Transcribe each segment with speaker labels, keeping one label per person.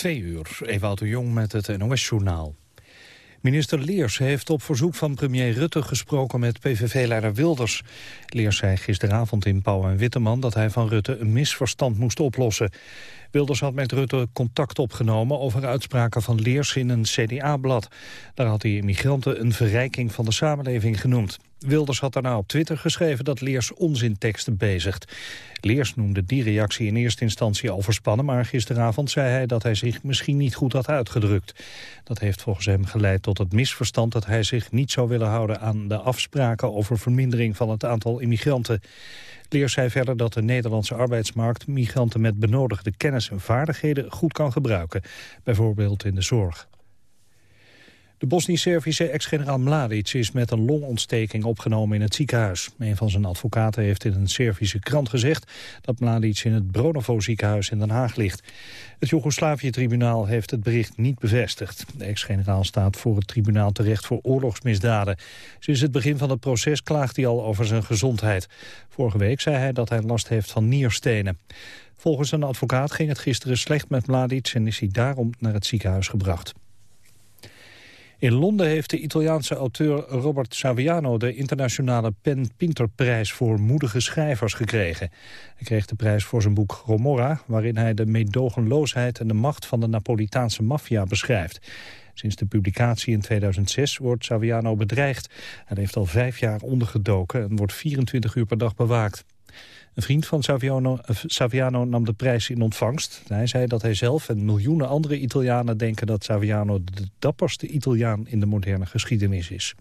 Speaker 1: Twee uur, Ewout de Jong met het NOS-journaal. Minister Leers heeft op verzoek van premier Rutte gesproken met PVV-leider Wilders. Leers zei gisteravond in Pauw en Witteman dat hij van Rutte een misverstand moest oplossen. Wilders had met Rutte contact opgenomen over uitspraken van Leers in een CDA-blad. Daar had hij immigranten een verrijking van de samenleving genoemd. Wilders had daarna op Twitter geschreven dat Leers onzinteksten bezigt. Leers noemde die reactie in eerste instantie overspannen... maar gisteravond zei hij dat hij zich misschien niet goed had uitgedrukt. Dat heeft volgens hem geleid tot het misverstand... dat hij zich niet zou willen houden aan de afspraken... over vermindering van het aantal immigranten. Leers zei verder dat de Nederlandse arbeidsmarkt... migranten met benodigde kennis en vaardigheden goed kan gebruiken. Bijvoorbeeld in de zorg. De Bosnisch-Servische ex-generaal Mladic is met een longontsteking opgenomen in het ziekenhuis. Een van zijn advocaten heeft in een Servische krant gezegd dat Mladic in het Bronovo ziekenhuis in Den Haag ligt. Het Joegoslavië-tribunaal heeft het bericht niet bevestigd. De ex-generaal staat voor het tribunaal terecht voor oorlogsmisdaden. Sinds het begin van het proces klaagt hij al over zijn gezondheid. Vorige week zei hij dat hij last heeft van nierstenen. Volgens een advocaat ging het gisteren slecht met Mladic en is hij daarom naar het ziekenhuis gebracht. In Londen heeft de Italiaanse auteur Robert Saviano de internationale Pen Pinterprijs voor moedige schrijvers gekregen. Hij kreeg de prijs voor zijn boek Gomorra, waarin hij de meedogenloosheid en de macht van de Napolitaanse maffia beschrijft. Sinds de publicatie in 2006 wordt Saviano bedreigd. Hij heeft al vijf jaar ondergedoken en wordt 24 uur per dag bewaakt. Een vriend van Saviano, eh, Saviano nam de prijs in ontvangst. Hij zei dat hij zelf en miljoenen andere Italianen denken dat Saviano de dapperste Italiaan in de moderne geschiedenis is.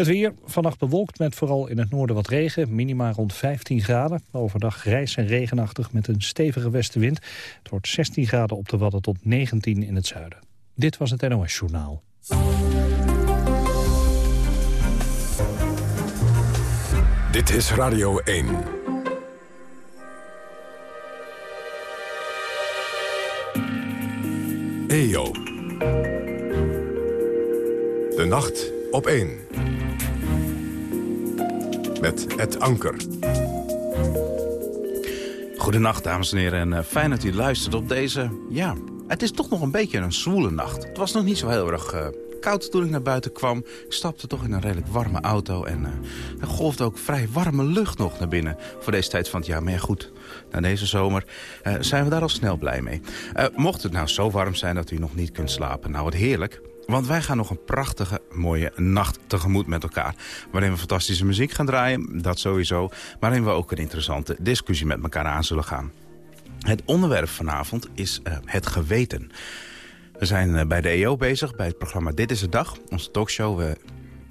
Speaker 1: Het weer, vannacht bewolkt met vooral in het noorden wat regen. Minima rond 15 graden. Overdag grijs en regenachtig met een stevige westenwind. Het wordt 16 graden op de Wadden tot 19 in het zuiden. Dit was het NOS Journaal.
Speaker 2: Dit is Radio 1. EO. De nacht op 1. Met het anker.
Speaker 3: Goedenacht, dames en heren. En uh, fijn dat u luistert op deze... Ja, het is toch nog een beetje een zwoele nacht. Het was nog niet zo heel erg... Uh, koud toen ik naar buiten kwam. Ik stapte toch in een redelijk warme auto en uh, er golfde ook vrij warme lucht nog naar binnen voor deze tijd van het jaar. Maar goed, na deze zomer uh, zijn we daar al snel blij mee. Uh, mocht het nou zo warm zijn dat u nog niet kunt slapen, nou wat heerlijk. Want wij gaan nog een prachtige, mooie nacht tegemoet met elkaar. Waarin we fantastische muziek gaan draaien, dat sowieso. Waarin we ook een interessante discussie met elkaar aan zullen gaan. Het onderwerp vanavond is het geweten. We zijn eh, bij de EO bezig, bij het programma Dit is de Dag. Onze talkshow we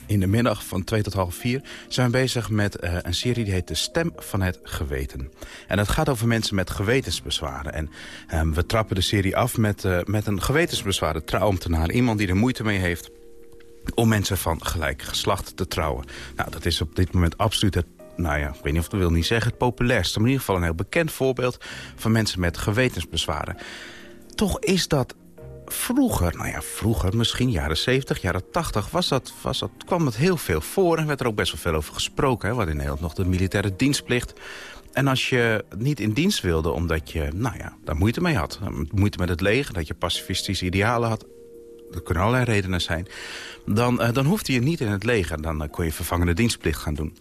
Speaker 3: in de middag van 2 tot half 4 zijn we bezig met uh, een serie die heet De Stem van het Geweten. En dat gaat over mensen met gewetensbezwaren. En um, we trappen de serie af met, met een gewetensbezwaren trouwambtenaar. Iemand die er moeite mee heeft om mensen van gelijk geslacht te trouwen. Nou, dat is op dit moment absoluut het nou ja, ik weet niet of dat wil niet zeggen het populairste... maar in ieder geval een heel bekend voorbeeld van mensen met gewetensbezwaren. Toch is dat vroeger, nou ja, vroeger, misschien jaren 70, jaren 80... Was dat, was dat, kwam het heel veel voor en werd er ook best wel veel over gesproken. Hè? We in Nederland nog de militaire dienstplicht. En als je niet in dienst wilde omdat je, nou ja, daar moeite mee had... moeite met het leger, dat je pacifistische idealen had... dat kunnen allerlei redenen zijn dan, uh, dan hoefde je niet in het leger. Dan uh, kon je vervangende dienstplicht gaan doen.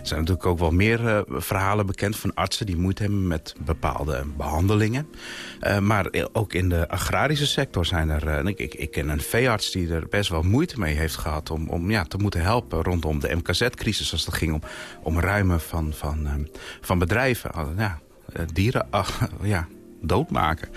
Speaker 3: Er zijn natuurlijk ook wel meer uh, verhalen bekend van artsen... die moeite hebben met bepaalde behandelingen. maar ook in de agrarische sector zijn er... ik, ik, ik, ken een veearts die er best wel moeite mee heeft gehad... om, om ja, te moeten helpen rondom de MKZ-crisis... als het ging om, om ruimen van, van, van bedrijven. ja, dieren ja, doodmaken.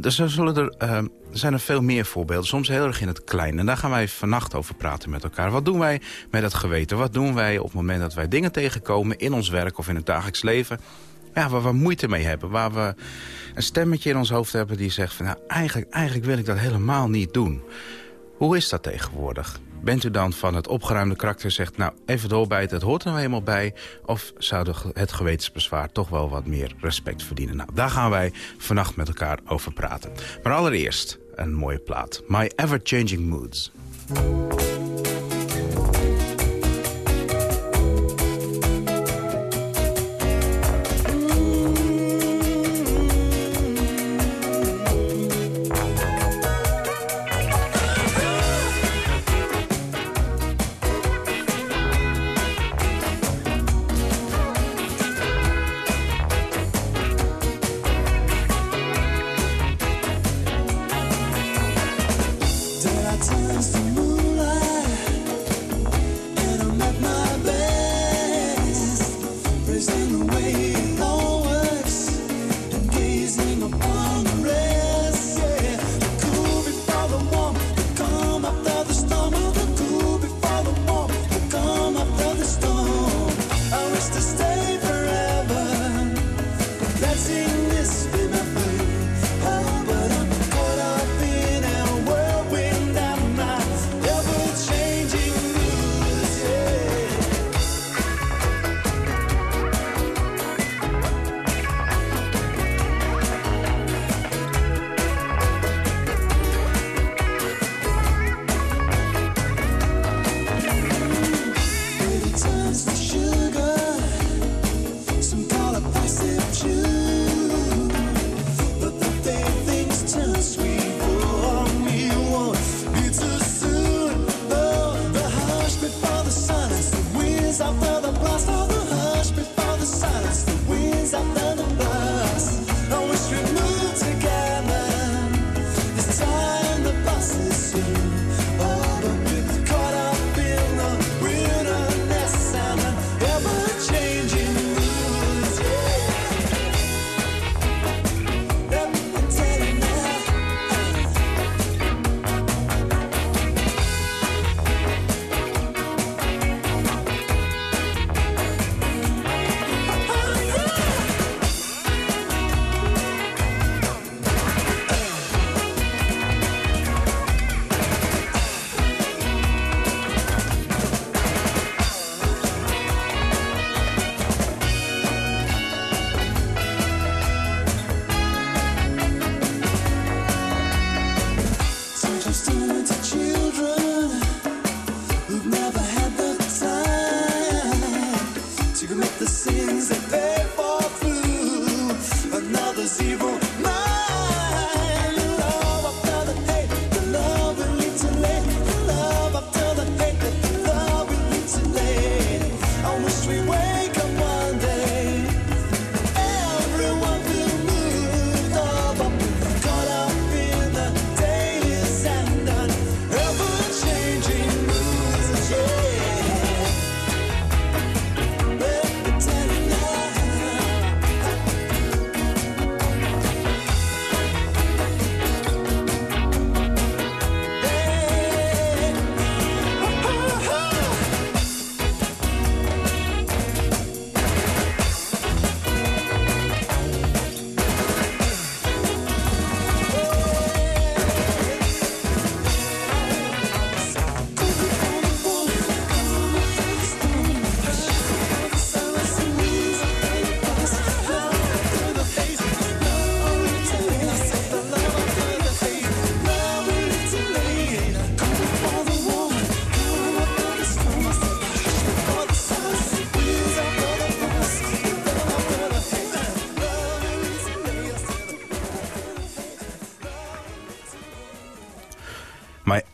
Speaker 3: Dus er, zullen er, uh, zijn er veel meer voorbeelden, soms heel erg in het klein. En daar gaan wij vannacht over praten met elkaar. Wat doen wij met het geweten? Wat doen wij op het moment dat wij dingen tegenkomen in ons werk of in het dagelijks leven... Ja, waar we moeite mee hebben, waar we een stemmetje in ons hoofd hebben die zegt... van, nou, eigenlijk, eigenlijk wil ik dat helemaal niet doen. Hoe is dat tegenwoordig? Bent u dan van het opgeruimde karakter zegt... nou, even doorbijten, het hoort er nou helemaal bij... of zou het gewetensbezwaar toch wel wat meer respect verdienen? Nou, daar gaan wij vannacht met elkaar over praten. Maar allereerst een mooie plaat. My Ever Changing Moods.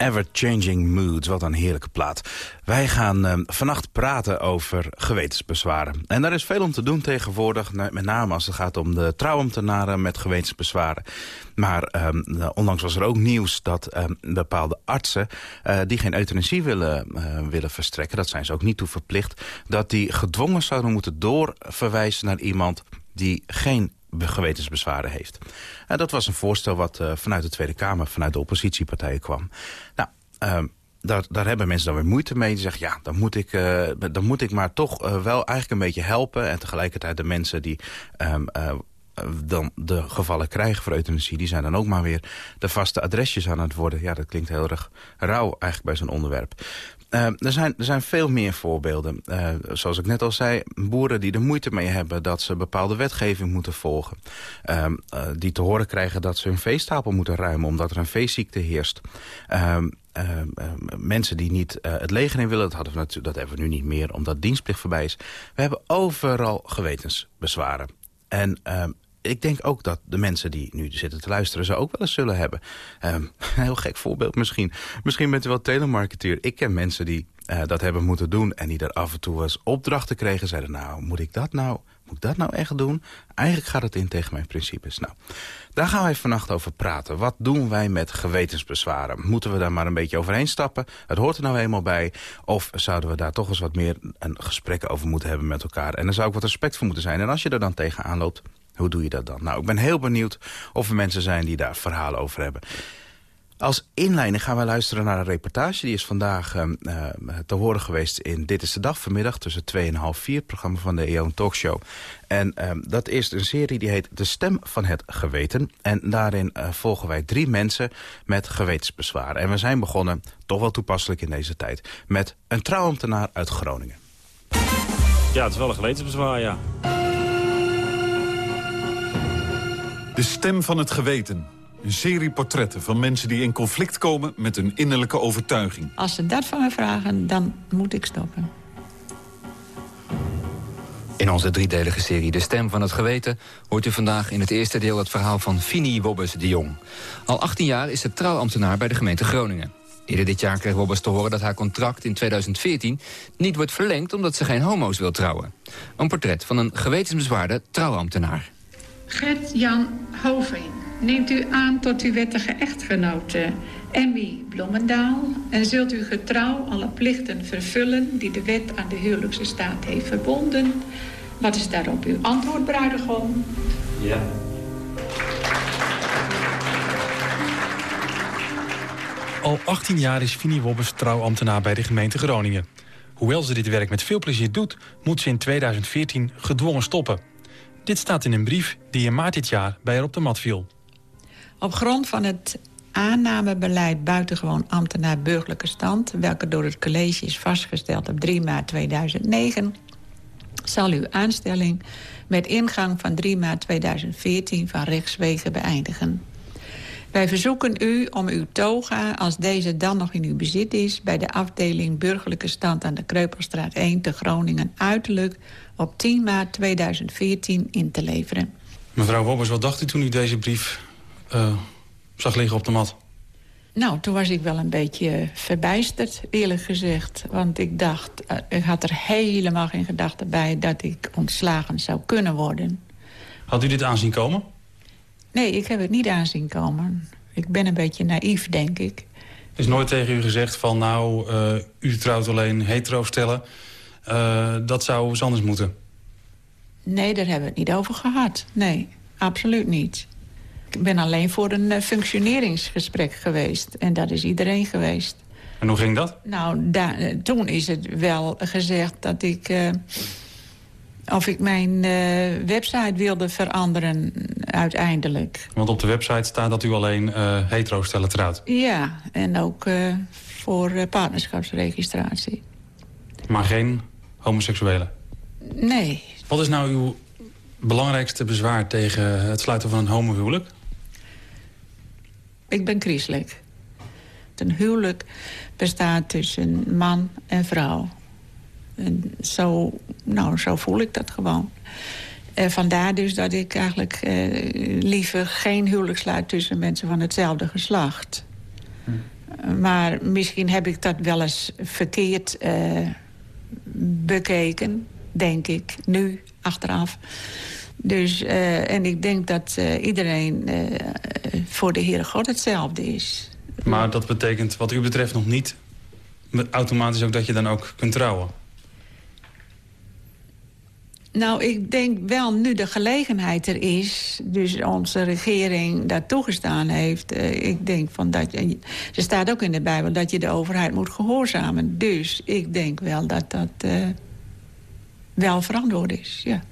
Speaker 3: My Ever-Changing Moods, wat een heerlijke plaat. Wij gaan uh, vannacht praten over gewetensbezwaren. En daar is veel om te doen tegenwoordig, met name als het gaat om de trouwambtenaren met gewetensbezwaren. Maar um, onlangs was er ook nieuws dat um, bepaalde artsen... Uh, die geen euthanasie willen, uh, willen verstrekken, dat zijn ze ook niet toe verplicht... dat die gedwongen zouden moeten doorverwijzen naar iemand die geen gewetensbezwaren heeft. En dat was een voorstel wat uh, vanuit de Tweede Kamer, vanuit de oppositiepartijen kwam. Nou, uh, daar, daar hebben mensen dan weer moeite mee. Die zeggen, ja, dan moet ik, uh, dan moet ik maar toch wel eigenlijk een beetje helpen. En tegelijkertijd de mensen die uh, dan de gevallen krijgen voor euthanasie... die zijn dan ook maar weer de vaste adresjes aan het worden. Ja, dat klinkt heel erg rauw eigenlijk bij zo'n onderwerp. Uh, er, zijn, er zijn veel meer voorbeelden. Uh, zoals ik net al zei, boeren die er moeite mee hebben... dat ze bepaalde wetgeving moeten volgen. Uh, die te horen krijgen dat ze hun veestapel moeten ruimen... omdat er een veeziekte heerst. mensen die niet het leger in willen, dat, dat hebben we nu niet meer... omdat dienstplicht voorbij is. We hebben overal gewetensbezwaren. En ik denk ook dat de mensen die nu zitten te luisteren... ze ook wel eens zullen hebben. Um, een heel gek voorbeeld misschien. Misschien bent u wel telemarketeer. Ik ken mensen die uh, dat hebben moeten doen... en die er af en toe eens opdrachten kregen. Zeiden, nou, moet ik dat nou... Moet ik dat nou echt doen? Eigenlijk gaat het in tegen mijn principes. Nou, daar gaan wij vannacht over praten. Wat doen wij met gewetensbezwaren? Moeten we daar maar een beetje overheen stappen? Het hoort er nou eenmaal bij. Of zouden we daar toch eens wat meer een gesprek over moeten hebben met elkaar? En er zou ook wat respect voor moeten zijn. En als je er dan tegenaan loopt, hoe doe je dat dan? Nou, ik ben heel benieuwd of er mensen zijn die daar verhalen over hebben. Als inleiding gaan we luisteren naar een reportage. Die is vandaag uh, te horen geweest in Dit is de Dag vanmiddag... tussen 2 en half 4, het programma van de EON Talkshow. En uh, dat is een serie die heet De Stem van het Geweten. En daarin uh, volgen wij drie mensen met gewetensbezwaren. En we zijn begonnen, toch wel toepasselijk in deze tijd... met een trouwambtenaar uit Groningen.
Speaker 4: Ja, het is wel een gewetensbezwaar, ja.
Speaker 5: De stem van het geweten. Een serie portretten van mensen die in conflict komen met hun innerlijke overtuiging.
Speaker 6: Als ze dat van me vragen, dan moet ik stoppen.
Speaker 7: In onze driedelige serie De Stem van het Geweten... hoort u vandaag in het eerste deel het verhaal van Fini Wobbes de Jong. Al 18 jaar is ze trouwambtenaar bij de gemeente Groningen. Eerder dit jaar kreeg Wobbes te horen dat haar contract in 2014... niet wordt verlengd omdat ze geen homo's wil trouwen. Een portret van een gewetensbezwaarde trouwambtenaar.
Speaker 8: Gert-Jan Hoving neemt u aan tot uw wettige echtgenote Emmy Blommendaal... en zult u getrouw alle plichten vervullen die de wet aan de huwelijkse staat heeft verbonden. Wat is daarop uw antwoord, bruidegom?
Speaker 4: Ja.
Speaker 9: Al 18 jaar is Fini Wobbes trouwambtenaar bij de gemeente Groningen. Hoewel ze dit werk met veel plezier doet, moet ze in 2014 gedwongen stoppen. Dit staat in een brief die in maart dit jaar bij haar op de mat viel.
Speaker 6: Op grond van het aannamebeleid buitengewoon ambtenaar burgerlijke stand... welke door het college is vastgesteld op 3 maart 2009... zal uw aanstelling met ingang van 3 maart 2014 van rechtswege beëindigen. Wij verzoeken u om uw toga, als deze dan nog in uw bezit is... bij de afdeling Burgerlijke Stand aan de Kreupelstraat 1 te Groningen... uiterlijk op 10 maart 2014 in te leveren.
Speaker 9: Mevrouw Wobbers, wat dacht u toen u deze brief uh, zag liggen op de mat?
Speaker 6: Nou, toen was ik wel een beetje verbijsterd, eerlijk gezegd. Want ik dacht, uh, ik had er helemaal geen gedachte bij... dat ik ontslagen zou kunnen worden.
Speaker 9: Had u dit aanzien komen?
Speaker 6: Nee, ik heb het niet aanzien komen. Ik ben een beetje naïef, denk ik.
Speaker 9: Is nooit tegen u gezegd van, nou, uh, u trouwt alleen hetero stellen... Uh, dat zou eens anders moeten?
Speaker 6: Nee, daar hebben we het niet over gehad. Nee, absoluut niet. Ik ben alleen voor een uh, functioneringsgesprek geweest. En dat is iedereen geweest.
Speaker 9: En hoe ging dat?
Speaker 6: Nou, toen is het wel gezegd dat ik... Uh, of ik mijn uh, website wilde veranderen uiteindelijk.
Speaker 9: Want op de website staat dat u alleen uh, hetero stellen trouwt.
Speaker 6: Ja, en ook uh, voor partnerschapsregistratie.
Speaker 9: Maar geen homoseksuelen?
Speaker 6: Nee.
Speaker 9: Wat is nou uw belangrijkste bezwaar tegen het sluiten van een homohuwelijk?
Speaker 6: Ik ben christelijk. Een huwelijk bestaat tussen man en vrouw. En zo, nou, zo voel ik dat gewoon. En vandaar dus dat ik eigenlijk eh, liever geen huwelijk sluit... tussen mensen van hetzelfde geslacht. Hm. Maar misschien heb ik dat wel eens verkeerd bekeken, denk ik, nu, achteraf. Dus, en ik denk dat iedereen voor de Heere God hetzelfde is.
Speaker 9: Maar dat betekent wat u betreft nog niet automatisch ook dat je dan ook kunt trouwen?
Speaker 6: Nou, ik denk wel nu de gelegenheid er is... dus onze regering dat toegestaan heeft... Uh, ik denk van dat... er staat ook in de Bijbel dat je de overheid moet gehoorzamen. Dus ik denk wel dat dat uh, wel verantwoord is, ja.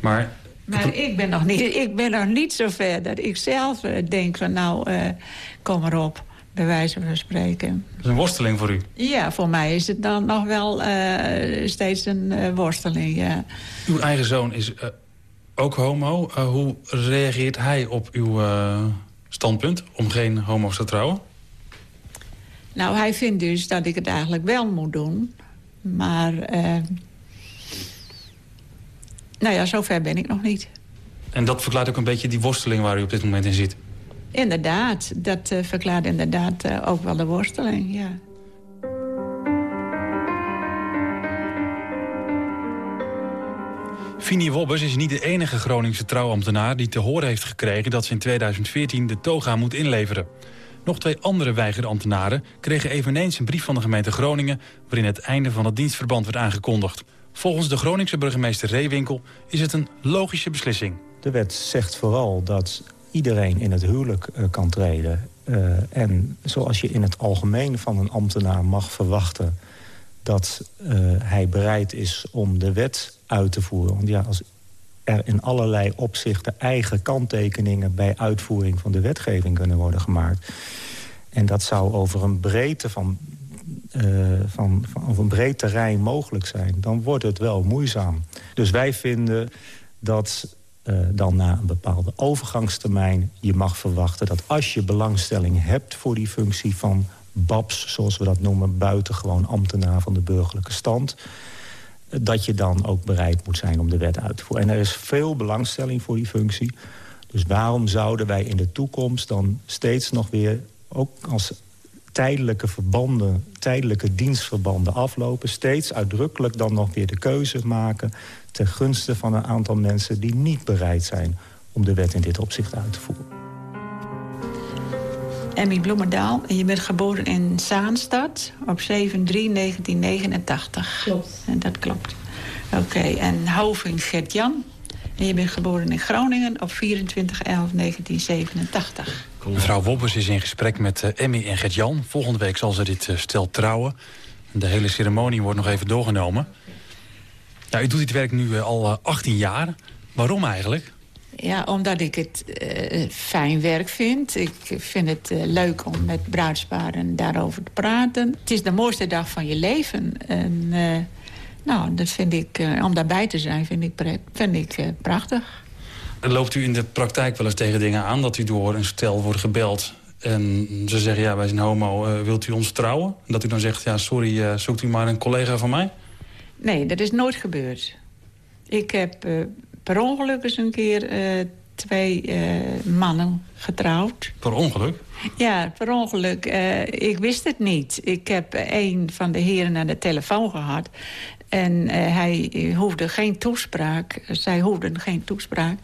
Speaker 9: Maar...
Speaker 6: Maar ik ben nog niet, ik ben nog niet zo ver dat ik zelf uh, denk van nou, kom maar op bij wijze van spreken.
Speaker 9: Dat is een worsteling voor u?
Speaker 6: Ja, voor mij is het dan nog wel uh, steeds een uh, worsteling, ja.
Speaker 9: Uw eigen zoon is uh, ook homo. hoe reageert hij op uw standpunt om geen homo's te trouwen?
Speaker 6: Nou, hij vindt dus dat ik het eigenlijk wel moet doen. Maar, nou ja, zover ben ik nog niet.
Speaker 9: En dat verklaart ook een beetje die worsteling waar u op dit moment in zit?
Speaker 6: Inderdaad, dat uh, verklaart inderdaad uh, ook wel de worsteling, ja.
Speaker 9: Fini Wobbers is niet de enige Groningse trouwambtenaar die te horen heeft gekregen dat ze in 2014 de toga moet inleveren. Nog twee andere weigerambtenaren kregen eveneens een brief van de gemeente Groningen... waarin het einde van het dienstverband werd aangekondigd. Volgens de Groningse burgemeester Reewinkel is het een logische beslissing.
Speaker 10: De wet zegt vooral dat iedereen in het huwelijk uh, kan treden. Uh, en zoals je in het algemeen van een ambtenaar mag verwachten... dat uh, hij bereid is om de wet uit te voeren. Want ja, als er in allerlei opzichten eigen kanttekeningen... bij uitvoering van de wetgeving kunnen worden gemaakt... en dat zou over een breedte van, van, van over een breed terrein mogelijk zijn... dan wordt het wel moeizaam. Dus wij vinden dat uh, dan na een bepaalde overgangstermijn... je mag verwachten dat als je belangstelling hebt voor die functie van BABS... zoals we dat noemen, buitengewoon ambtenaar van de burgerlijke stand... dat je dan ook bereid moet zijn om de wet uit te voeren. En er is veel belangstelling voor die functie. Dus waarom zouden wij in de toekomst dan steeds nog weer... ook als tijdelijke verbanden, tijdelijke dienstverbanden aflopen... steeds uitdrukkelijk dan nog weer de keuze maken... ten gunste van een aantal mensen die niet bereid zijn... om de wet in dit opzicht uit te voeren.
Speaker 6: Emmy Bloemendaal, en je bent geboren in Zaanstad op 7-3-1989.
Speaker 11: Klopt.
Speaker 6: En dat klopt. Oké, okay. en Hoving Gert-Jan, en je bent geboren in Groningen op 24-11-1987.
Speaker 9: Mevrouw Wobbers is in gesprek met uh, Emmy en Gert-Jan. Volgende week zal ze dit uh, stel trouwen. De hele ceremonie wordt nog even doorgenomen. Ja, u doet dit werk nu uh, al 18 jaar. Waarom eigenlijk?
Speaker 6: Ja, omdat ik het fijn werk vind. Ik vind het leuk om met bruidsparen daarover te praten. Het is de mooiste dag van je leven. En nou, dat vind ik, om daarbij te zijn, vind ik, vind ik prachtig.
Speaker 9: Loopt u in de praktijk wel eens tegen dingen aan... dat u door een stel wordt gebeld en ze zeggen... ja, wij zijn homo, wilt u ons trouwen? En dat u dan zegt, ja, sorry, zoekt u maar een collega van mij?
Speaker 6: Nee, dat is nooit gebeurd. Ik heb per ongeluk eens een keer twee mannen getrouwd.
Speaker 9: Per ongeluk?
Speaker 6: Ja, per ongeluk. ik wist het niet. Ik heb een van de heren aan de telefoon gehad. En hij hoefde geen toespraak. Zij hoefden geen toespraak.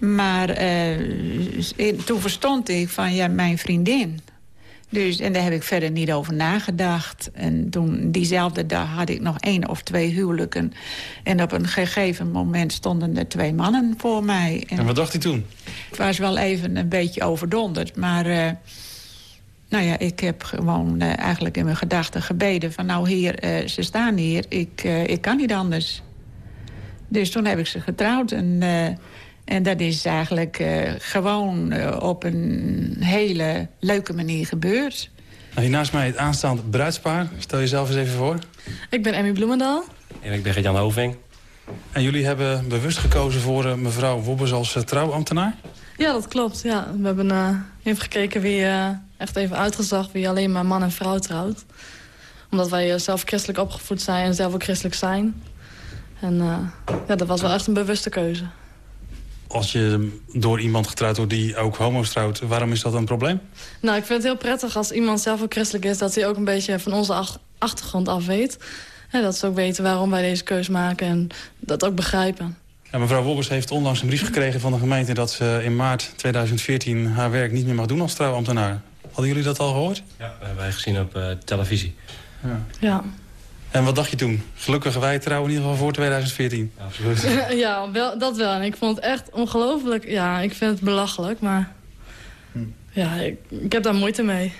Speaker 6: Maar toen verstond ik van, ja, mijn vriendin. Dus, en daar heb ik verder niet over nagedacht. En toen, diezelfde dag had ik nog één of twee huwelijken. En op een gegeven moment stonden er twee mannen voor mij.
Speaker 9: En, en wat dacht hij toen?
Speaker 6: Ik was wel even een beetje overdonderd, maar... Uh, nou ja, ik heb gewoon uh, eigenlijk in mijn gedachten gebeden... van nou heer, uh, ze staan hier, ik, ik kan niet anders. Dus toen heb ik ze getrouwd. En, en dat is eigenlijk gewoon op een hele leuke manier gebeurd.
Speaker 9: Nou, hier naast mij het aanstaande bruidspaar. Stel jezelf eens even voor.
Speaker 11: Ik ben Emmy Bloemendaal.
Speaker 4: En ik ben Jan Hoving.
Speaker 9: En jullie hebben bewust gekozen voor mevrouw Wobbers als trouwambtenaar?
Speaker 11: Ja, dat klopt. Ja. We hebben even gekeken wie echt even uitgezocht wie alleen maar man en vrouw trouwt. Omdat wij zelf christelijk opgevoed zijn en zelf ook christelijk zijn. En uh, ja, dat was wel echt een bewuste keuze.
Speaker 9: Als je door iemand getrouwd wordt die ook homo's trouwt... waarom is dat een probleem?
Speaker 11: Nou, ik vind het heel prettig als iemand zelf ook christelijk is... dat hij ook een beetje van onze achtergrond af weet. En dat ze ook weten waarom wij deze keus maken en dat ook begrijpen.
Speaker 9: Ja, mevrouw Wobbers heeft onlangs een brief gekregen van de gemeente... dat ze in maart 2014 haar werk niet meer mag doen als trouwambtenaar. Hadden jullie dat al gehoord?
Speaker 4: Ja, dat hebben wij gezien op uh, televisie.
Speaker 11: Ja. ja.
Speaker 9: En wat dacht je toen? Gelukkig wij trouwen in ieder geval voor 2014.
Speaker 4: Ja, absoluut.
Speaker 11: ja, wel, dat wel. En ik vond het echt ongelooflijk. Ja, ik vind het belachelijk, maar... Hm. Ja, ik, ik, heb daar moeite mee.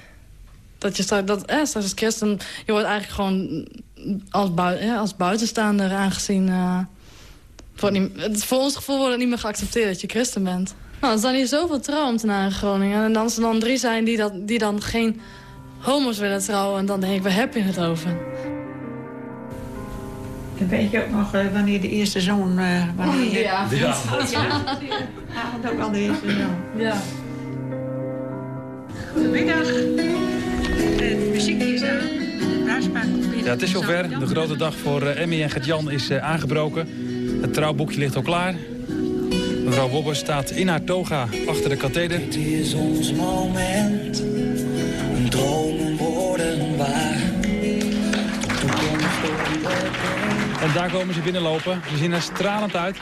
Speaker 11: Dat je straks, dat, eh, straks als christen... Je wordt eigenlijk gewoon als, bui, eh, als buitenstaander aangezien... Uh, voor, niet, voor ons gevoel wordt het niet meer geaccepteerd dat je christen bent. Nou, er zijn hier zoveel trouwambtenaren in Groningen. En als er dan drie zijn die, dat, die dan geen homo's willen trouwen... en dan denk ik, waar heb je het over?
Speaker 6: Dan weet je ook nog uh, wanneer de eerste zoon... Uh, wanneer
Speaker 11: je... ja.
Speaker 6: Ja. ja. ook wel de eerste zoon.
Speaker 11: Ja.
Speaker 6: Goedemiddag. De muziek is aan.
Speaker 9: Ja, het is zover. De grote dag voor uh, Emmy en Gert-Jan is aangebroken. Het trouwboekje ligt al klaar. Mevrouw Wobber staat in haar toga achter de katheder.
Speaker 12: Het is ons moment. Een dromen worden waar.
Speaker 9: En daar komen ze binnenlopen. Ze zien er stralend uit.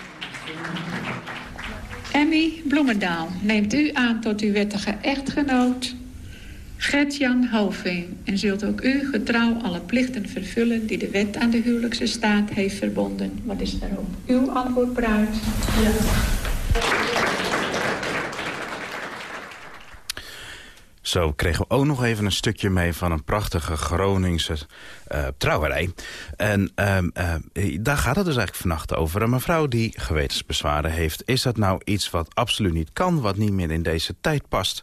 Speaker 8: Emmy Bloemendaal, neemt u aan tot uw wettige echtgenoot... Gert-Jan Hoving. En zult ook u getrouw alle plichten vervullen... die de wet aan de huwelijkse staat heeft verbonden. Wat is daarop uw antwoord, bruid? Ja.
Speaker 3: Zo kregen we ook nog even een stukje mee van een prachtige Groningse uh, trouwerij. En um, uh, daar gaat het dus eigenlijk vannacht over. Een mevrouw die gewetensbezwaren heeft. Is dat nou iets wat absoluut niet kan, wat niet meer in deze tijd past?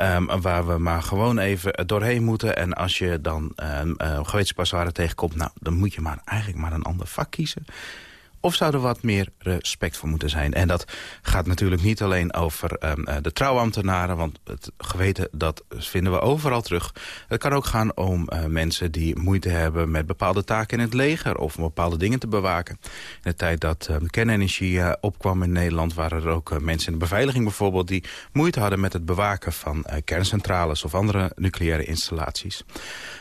Speaker 3: Um, waar we maar gewoon even doorheen moeten. En als je dan um, gewetensbezwaren tegenkomt... nou, dan moet je maar eigenlijk maar een ander vak kiezen. Of zou er wat meer respect voor moeten zijn? En dat gaat natuurlijk niet alleen over um, de trouwambtenaren... want het geweten, dat vinden we overal terug. Het kan ook gaan om uh, mensen die moeite hebben met bepaalde taken in het leger... of om bepaalde dingen te bewaken. In de tijd dat um, kernenergie uh, opkwam in Nederland... waren er ook mensen in de beveiliging bijvoorbeeld... die moeite hadden met het bewaken van kerncentrales... of andere nucleaire installaties.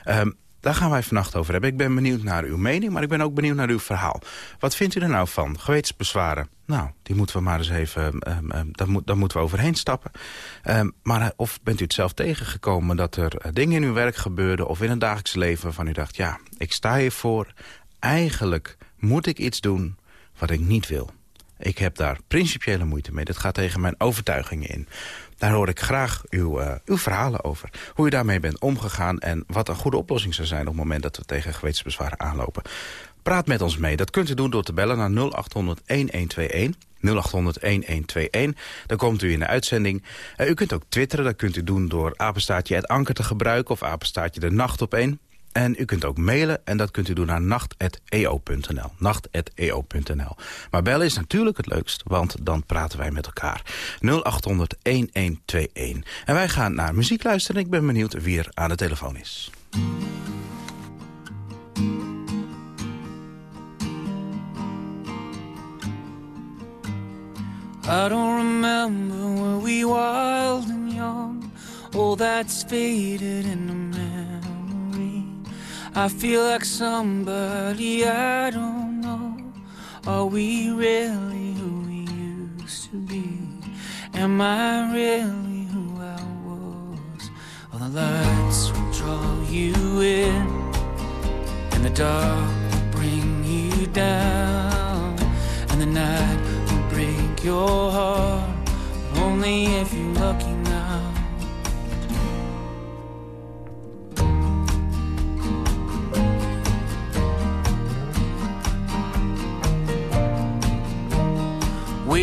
Speaker 3: Um, daar gaan wij vannacht over hebben. Ik ben benieuwd naar uw mening, maar ik ben ook benieuwd naar uw verhaal. Wat vindt u er nou van? Gewetensbezwaren? Nou, die moeten we maar eens even, um, daar, moet, daar moeten we overheen stappen. Maar eh, of bent u het zelf tegengekomen dat er uh, dingen in uw werk gebeurden... of in het dagelijks leven waarvan u dacht, ja, ik sta hiervoor. Eigenlijk moet ik iets doen wat ik niet wil. Ik heb daar principiële moeite mee. Dat gaat tegen mijn overtuigingen in. Daar hoor ik graag uw, uh, uw verhalen over. Hoe u daarmee bent omgegaan en wat een goede oplossing zou zijn... op het moment dat we tegen gewetensbezwaren aanlopen. Praat met ons mee. Dat kunt u doen door te bellen naar 0800-1121. 0800-1121. Dan komt u in de uitzending. Uh, u kunt ook twitteren. Dat kunt u doen door apenstaartje het anker te gebruiken... of apenstaartje de nacht op één. En u kunt ook mailen en dat kunt u doen naar nacht.eo.nl. Nacht.eo.nl. Maar bellen is natuurlijk het leukst, want dan praten wij met elkaar. 0800-1121. En wij gaan naar muziek luisteren. Ik ben benieuwd wie er aan de telefoon is.
Speaker 12: I don't remember when we wild and young All that's faded in the I feel like somebody I don't know. Are we really who we used to be? Am I really who I was? All the lights will draw you in, and the dark will bring you down, and the night will break your heart. Only if you're lucky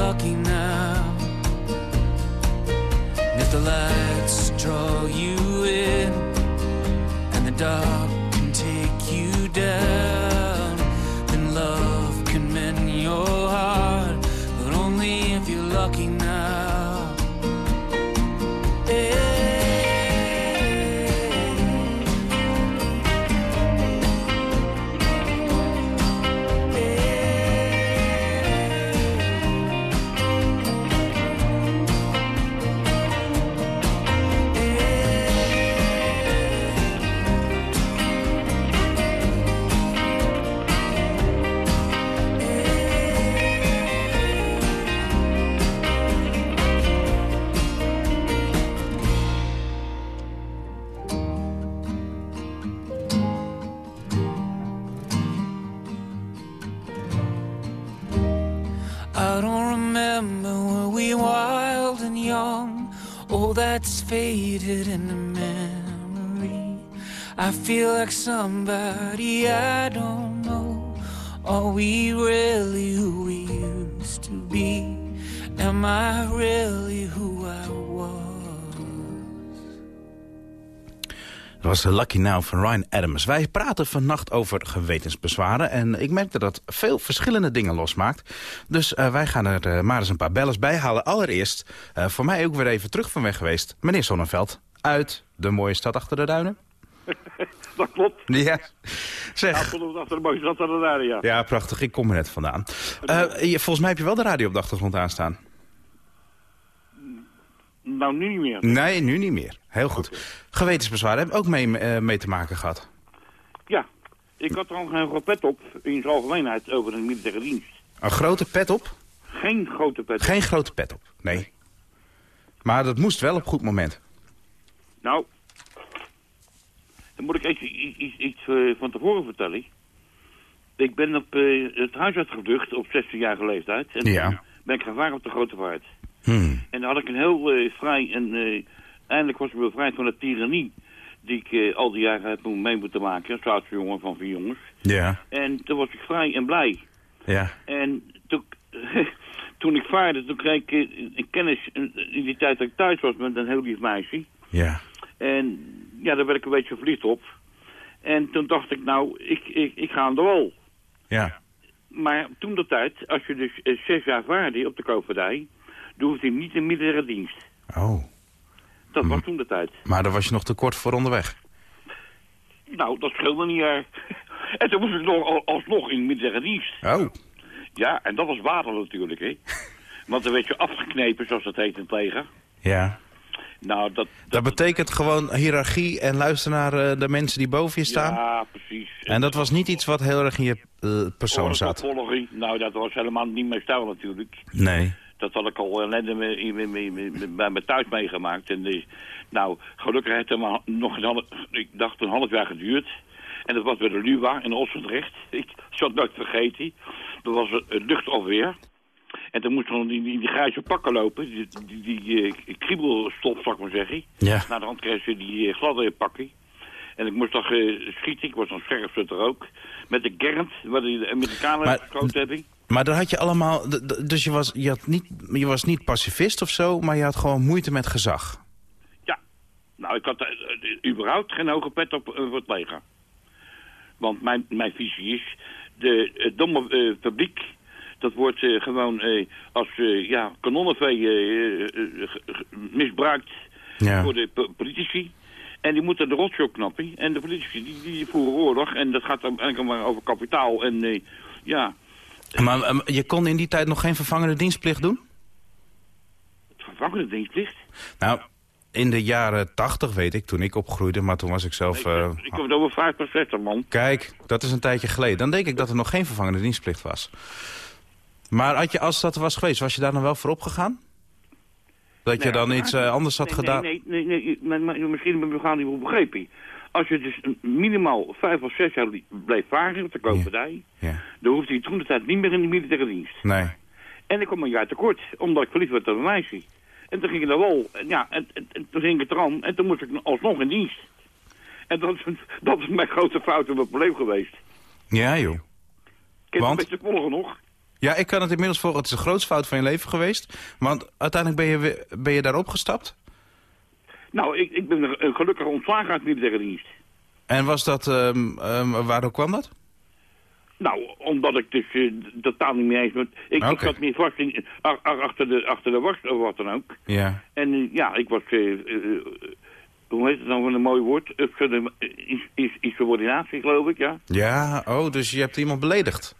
Speaker 12: lucky now. If the lights draw you in and the dark faded in the memory. I feel like somebody I don't know. Are we really who we used to be? Am I really
Speaker 3: Dat was de Lucky Now van Ryan Adams. Wij praten vannacht over gewetensbezwaren. En ik merk dat veel verschillende dingen losmaakt. Dus eh, wij gaan er eh, maar eens een paar bellers bij halen. Allereerst, eh, voor mij ook weer even terug van weg geweest. Meneer Sonneveld, uit de mooie stad achter de duinen.
Speaker 13: Dat klopt.
Speaker 3: Ja, zeg.
Speaker 13: Absoluut achter de mooie stad aan de duinen, ja.
Speaker 3: Ja, prachtig. Ik kom er net vandaan. Je- volgens mij heb je wel de radio op de achtergrond aanstaan.
Speaker 13: Nou, nu niet meer.
Speaker 3: Nee, nu niet meer. Heel goed. Gewetensbezwaren heb ik ook mee, eh, mee te maken gehad.
Speaker 13: Ja, ik had er al geen groot pet op in zijn algemeenheid over de militaire dienst.
Speaker 3: Een grote pet op?
Speaker 13: Geen grote pet.
Speaker 3: Geen grote pet op, nee. Maar dat moest wel op goed moment.
Speaker 13: Nou, dan moet ik iets, iets, iets eh, van tevoren vertellen. Ik ben op eh, het huis uitgevlucht op 16-jarige leeftijd. En
Speaker 3: Ja.
Speaker 13: ben ik gevaren op de Grote Vaart.
Speaker 3: Hmm.
Speaker 13: En dan had ik een heel vrij en eindelijk was ik bevrijd van de tirannie die ik eh, al die jaren heb mee moeten maken. Als oudste jongen van vier jongens.
Speaker 3: Ja,
Speaker 13: En toen was ik vrij en blij.
Speaker 3: ja.
Speaker 13: En toen, toen ik vaarde, toen kreeg ik eh, een kennis in die tijd dat ik thuis was met een heel lief meisje.
Speaker 3: Ja.
Speaker 13: En ja, daar werd ik een beetje verliefd op. En toen dacht ik, nou, ik, ik, ik ga aan de wal.
Speaker 3: Ja.
Speaker 13: Maar toen de tijd, als je dus eh, zes jaar vaarde op de koopvaardij, dan hoefde je niet in militaire dienst.
Speaker 3: Oh.
Speaker 13: Dat was toen de tijd.
Speaker 3: Maar daar was je nog te kort voor onderweg.
Speaker 13: Nou, dat scheelde niet erg. En toen moest ik nog, al- alsnog in militaire dienst.
Speaker 3: Oh.
Speaker 13: Ja, en dat was water natuurlijk, hè. Want dan werd je afgeknepen, zoals dat heet in het leger.
Speaker 3: Ja.
Speaker 13: Nou, dat...
Speaker 3: Dat betekent gewoon hiërarchie en luisteren naar eh, de mensen die boven je staan.
Speaker 13: Ja, precies.
Speaker 3: En dat was niet iets wat heel erg in je eh, persoon zat.
Speaker 13: Nou, dat was helemaal niet mijn stijl natuurlijk.
Speaker 3: Nee.
Speaker 13: Dat had ik al ellende me- bij me thuis meegemaakt. En eh, nou, gelukkig heeft het maar nog een half, ik dacht een half jaar geduurd. En dat was bij de Luwa in Ossendrecht. Ik zal het nooit vergeten. Dat was een- een luchtafweer. En toen moesten we in die, die grijze pakken lopen. Die, die, die eh, kriebelstof, zal ik maar zeggen.
Speaker 3: Ja.
Speaker 13: Na de hand kreeg ze die eh, gladde pakken. En ik moest toch eh, schieten. Ik was dan scherpschutter ook. Met de Gernt, waar die de Amerikanen geschoten hebben.
Speaker 3: Maar dan had je allemaal... Dus je was, je, had niet, je was niet pacifist of zo, maar je had gewoon moeite met gezag.
Speaker 13: Nou, ik had eh, eh, überhaupt geen hoge pet op eh, voor het leger. Want mijn, mijn visie is, de, het domme publiek, dat wordt gewoon als ja, kanonnenvee misbruikt
Speaker 3: Ja.
Speaker 13: voor de po- politici. En die moeten de rotzooi opknappen. En de politici, die, die voeren oorlog. En dat gaat dan enkel maar over kapitaal. En ja,
Speaker 3: Maar ehm, je kon in die tijd nog geen vervangende dienstplicht doen?
Speaker 13: vervangende dienstplicht.
Speaker 3: Nou, in de jaren tachtig weet ik, toen ik opgroeide, maar toen was ik zelf... eh,
Speaker 13: Ik heb het over 65% man.
Speaker 3: Kijk, dat is een tijdje geleden. Dan denk ik dat er nog geen vervangende dienstplicht was. Maar had je, als dat er was geweest, was je daar dan wel voor opgegaan? Dat je dan iets eh, anders had gedaan?
Speaker 13: Nee, nee, nee, maar, misschien heb ik goed begrepen. Als je dus minimaal vijf of zes jaar li- bleef varen op de koopvaardij...
Speaker 3: Ja.
Speaker 13: dan hoefde je toen de tijd niet meer in de militaire dienst.
Speaker 3: Nee.
Speaker 13: En ik kwam een jaar tekort, omdat ik verliefd werd op een meisje. En toen ging ik naar wal. En ja, en, en, en toen ging ik eraan. En toen moest ik alsnog in dienst. En dat is, dat is mijn grote fout en mijn probleem geweest.
Speaker 3: Ja, joh.
Speaker 13: Ik heb
Speaker 3: Want?
Speaker 13: een beetje volgen nog.
Speaker 3: Ja, ik kan het inmiddels volgen. Het is de grootste fout van je leven geweest. Want uiteindelijk ben je, ben je daar opgestapt.
Speaker 13: Nou, ik, ik ben er, eh, gelukkig ontslagen uit militaire dienst.
Speaker 3: En was dat, ehm, waardoor kwam dat?
Speaker 13: Nou, omdat ik dus eh, totaal niet mee eens. Ik, ik zat meer vast in, achter, de, achter de worst of wat dan ook.
Speaker 3: Ja.
Speaker 13: En eh, ja, ik was... eh, hoe heet het nou van een mooi woord? Is, is, insubordinatie, geloof ik, ja.
Speaker 3: Ja, oh, dus je hebt iemand beledigd.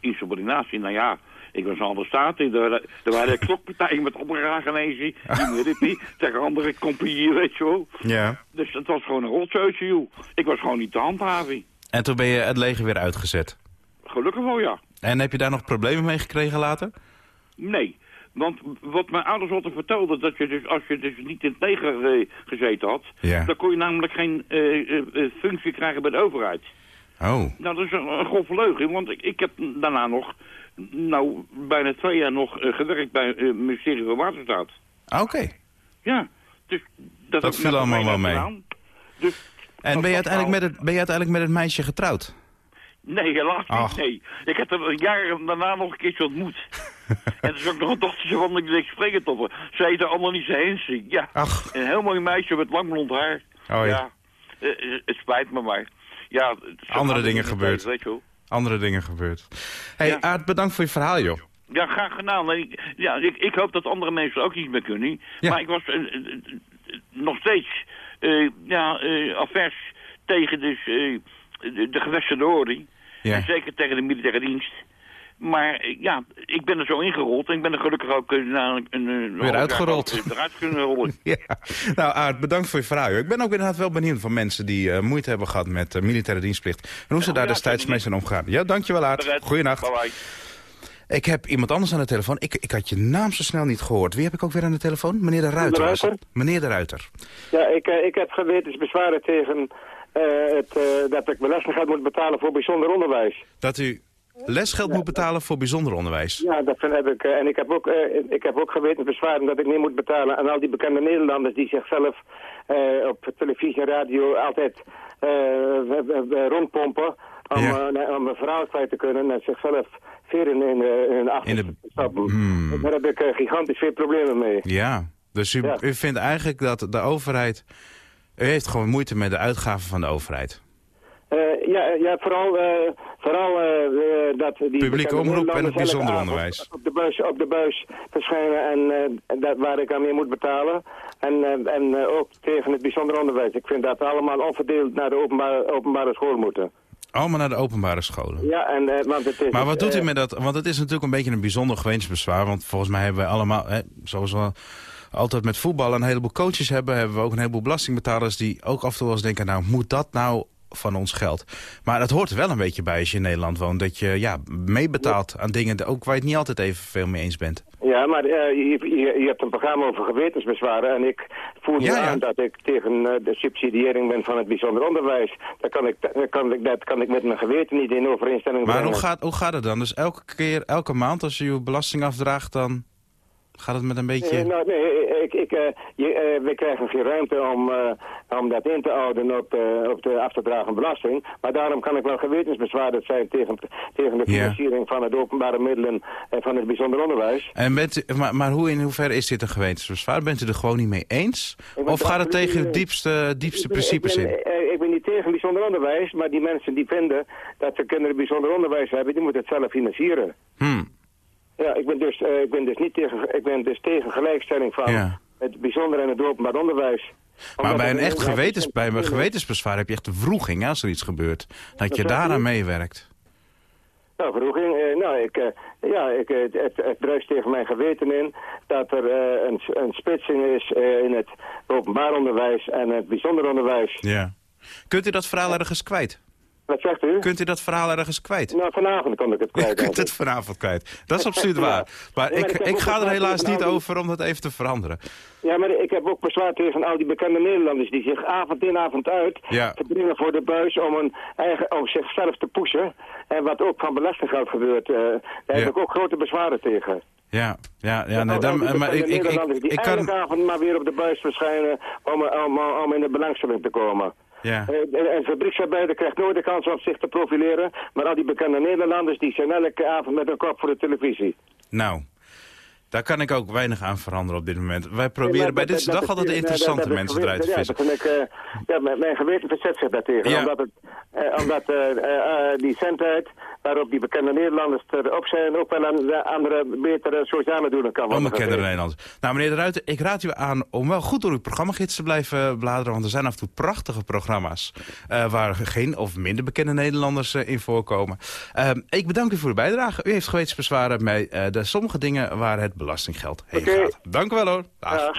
Speaker 13: Insubordinatie, nou ja... Ik was aan de staat. Er, waren- klokpartijen met opgeragenezen. Die weet ik niet. Tegen andere compagnieën, weet je wel.
Speaker 3: Ja.
Speaker 13: Dus het was gewoon een rotzeutje, joh. Ik was gewoon niet te handhaven.
Speaker 3: En toen ben je het leger weer uitgezet.
Speaker 13: Gelukkig wel, ja.
Speaker 3: En heb je daar nog problemen mee gekregen later?
Speaker 13: Nee. Want wat mijn ouders altijd vertelden, dat je dus, als je dus niet in het leger eh, gezeten had,
Speaker 3: Ja.
Speaker 13: dan kon je namelijk geen eh, eh, functie krijgen bij de overheid.
Speaker 3: Oh.
Speaker 13: Nou, dat is een, een grove leugen, want ik, ik heb daarna nog, nou, bijna twee jaar nog eh, gewerkt bij eh, het ministerie van Waterstaat.
Speaker 3: Oké.
Speaker 13: Ja, dus dat,
Speaker 3: Dat
Speaker 13: ik
Speaker 3: viel allemaal wel mee.
Speaker 13: Dus,
Speaker 3: En ben je, uiteindelijk met het, ben je uiteindelijk met het meisje getrouwd?
Speaker 13: nee, helaas
Speaker 3: Ach.
Speaker 13: niet, nee. Ik heb er jaren daarna nog een keertje ontmoet. en er is ook nog een dochtertje van, ik denk, spreek het op. Ze heette Anneliese Hensing, ja.
Speaker 3: Ach.
Speaker 13: Een heel mooi meisje met lang blond haar.
Speaker 3: Oh, ja.
Speaker 13: ja. Eh, eh, het spijt me maar. Ja,
Speaker 3: Andere dingen gebeurd.
Speaker 13: Weet je wel.
Speaker 3: Andere dingen gebeurd. hey, Aard, bedankt voor je verhaal, joh.
Speaker 13: Ja, graag gedaan. Ik- ja, ik, ik hoop dat andere mensen ook iets meer kunnen.
Speaker 3: Ja.
Speaker 13: Maar ik was eh, eh, nog steeds eh, ja, afvers tegen dus, de, de orde.
Speaker 3: Ja.
Speaker 13: En zeker tegen de militaire dienst. Maar ja, ik ben er zo ingerold en ik ben er gelukkig ook eh, na een, jaar
Speaker 3: uitgerold.
Speaker 13: eruit kunnen rollen.
Speaker 3: Ja. Nou, Aard, bedankt voor je verhaal. joh. Ik ben ook inderdaad wel benieuwd van mensen die eh, moeite hebben gehad met eh, militaire dienstplicht. En hoe ze daar destijds mee zijn omgegaan. Ja, dankjewel Aard. Goeienacht. Ik heb iemand anders aan de telefoon. Ik, ik had je naam zo snel niet gehoord. Wie heb ik ook weer aan de telefoon? Meneer de Ruiter. Meneer de Ruiter.
Speaker 14: Ja, ik, eh, ik heb gewetensbezwaren tegen eh, het, eh, dat ik belastinggeld moet betalen voor bijzonder onderwijs.
Speaker 3: Dat u lesgeld moet betalen voor bijzonder onderwijs.
Speaker 14: Ja, dat vind, heb ik. eh, en ik heb, ook, eh, ik heb ook gewetensbezwaren dat ik niet moet betalen aan al die bekende Nederlanders die zichzelf eh, op televisie en radio altijd rondpompen om, om een verhaal kwijt te kunnen en zichzelf veer in, in, in hun achterste te stappen.
Speaker 3: Hmm.
Speaker 14: Daar heb ik gigantisch veel problemen mee.
Speaker 3: Ja, dus u, u vindt eigenlijk dat de overheid... U heeft gewoon moeite met de uitgaven van de overheid.
Speaker 14: Eh, ja, ja, vooral, eh, vooral eh, eh, dat die...
Speaker 3: Publieke omroep en het bijzonder onderwijs.
Speaker 14: Op de buis, op de buis verschijnen en eh, dat, waar ik aan mee moet betalen. En, eh, en eh, ook tegen het bijzonder onderwijs. Ik vind dat we allemaal onverdeeld naar de openbare, openbare school moeten.
Speaker 3: Allemaal naar de openbare scholen.
Speaker 14: Ja, en, eh, want het is...
Speaker 3: Maar wat doet u
Speaker 14: eh,
Speaker 3: met dat? Want het is natuurlijk een beetje een bijzonder gewetensbezwaar. Want volgens mij hebben wij allemaal, hè, zoals we altijd met voetbal een heleboel coaches hebben... hebben we ook een heleboel belastingbetalers die ook af en toe wel eens denken... nou, moet dat nou van ons geld? Maar dat hoort er wel een beetje bij als je in Nederland woont. Dat je ja, meebetaalt aan dingen ook waar je het niet altijd even veel mee eens bent.
Speaker 14: Ja, maar eh, je, je, je hebt een programma over gewetensbezwaren en ik voel nu
Speaker 3: Ja, ja.
Speaker 14: aan dat ik tegen eh, de subsidiëring ben van het bijzonder onderwijs. Daar kan ik, daar kan ik, dat kan ik met mijn geweten niet in overeenstemming
Speaker 3: Maar
Speaker 14: brengen.
Speaker 3: hoe gaat, hoe gaat het dan? Dus elke keer, elke maand als je uw belasting afdraagt... dan gaat het met een beetje...
Speaker 14: Eh, nou, nee, ik, ik, eh, je, eh, we krijgen geen ruimte om, om dat in te houden op, op de af te dragen belasting. Maar daarom kan ik wel gewetensbezwaarder zijn tegen, tegen de
Speaker 3: Ja.
Speaker 14: financiering van het openbare middelen en van het bijzonder onderwijs.
Speaker 3: En bent u, maar, maar hoe in hoeverre is dit een gewetensbezwaar? Bent u er gewoon niet mee eens? Of gaat het tegen uw diepste, diepste
Speaker 14: ben-
Speaker 3: principes in?
Speaker 14: Ik ben niet tegen bijzonder onderwijs, maar die mensen die vinden dat ze kinderen bijzonder onderwijs hebben, die moeten het zelf financieren.
Speaker 3: Hmm.
Speaker 14: Ja, ik ben dus, eh, ik ben dus niet tegen, ik ben dus tegen gelijkstelling van
Speaker 3: Ja.
Speaker 14: het bijzonder en het openbaar onderwijs.
Speaker 3: Maar bij een echt gewetens, bij een gewetensbezwaar heb je echt de vroeging hè, als er iets gebeurt. Dat je daaraan meewerkt.
Speaker 14: Nou, verhoging, eh, nou, ik, eh, ja, ik, het, het, druist tegen mijn geweten in dat er eh, een, een splitsing is in het openbaar onderwijs en het bijzonder onderwijs.
Speaker 3: Ja. Kunt u dat verhaal ergens kwijt?
Speaker 14: Wat zegt u?
Speaker 3: Kunt u dat verhaal ergens kwijt?
Speaker 14: Nou, vanavond kon ik het
Speaker 3: Je
Speaker 14: kwijt.
Speaker 3: kunt
Speaker 14: denk
Speaker 3: het
Speaker 14: ik.
Speaker 3: vanavond kwijt. Dat is absoluut
Speaker 14: Ja.
Speaker 3: waar. Maar
Speaker 14: Ja, maar
Speaker 3: ik,
Speaker 14: ik
Speaker 3: ik ga er helaas niet over om dat even te veranderen.
Speaker 14: Ja, maar ik heb ook bezwaar tegen al die bekende Nederlanders die zich avond in avond uit
Speaker 3: Ja.
Speaker 14: verdringen voor de buis om, een eigen, om zichzelf te pushen. En wat ook van belastinggeld gebeurt, eh, daar heb ik ook grote bezwaren tegen.
Speaker 3: Ja, ja, ja nee, dan, maar ik, ik, ik,
Speaker 14: Nederlanders die
Speaker 3: ik
Speaker 14: elke
Speaker 3: kan...
Speaker 14: avond maar weer op de buis verschijnen om, om, om in de belangstelling te komen.
Speaker 3: Ja.
Speaker 14: Eh, Een fabrieksarbeider krijgt nooit de kans om zich te profileren, maar al die bekende Nederlanders die zijn elke avond met een kop voor de televisie.
Speaker 3: Nou, Daar kan ik ook weinig aan veranderen op dit moment. Wij proberen
Speaker 14: Nee, maar
Speaker 3: bij dit dag altijd interessante
Speaker 14: dat-
Speaker 3: mensen eruit te vissen.
Speaker 14: Ja, dat ik, eh, ja, mijn, geweten verzet zich daartegen.
Speaker 3: Ja.
Speaker 14: Omdat, het, eh, omdat die centheid waarop die bekende Nederlanders erop zijn... ook wel aan de andere, betere sociale doelen kan worden
Speaker 3: Onbekende
Speaker 14: gegeven.
Speaker 3: Nederland. Nou, meneer de Ruiter, ik raad u aan om wel goed door uw programmagids te blijven bladeren. Want er zijn af en toe prachtige programma's eh, waar geen of minder bekende Nederlanders eh, in voorkomen. Ehm, ik bedank u voor uw bijdrage. U heeft gewetensbezwaren bij eh, sommige dingen waar het belastinggeld heen gaat. Dank u wel hoor. Dag.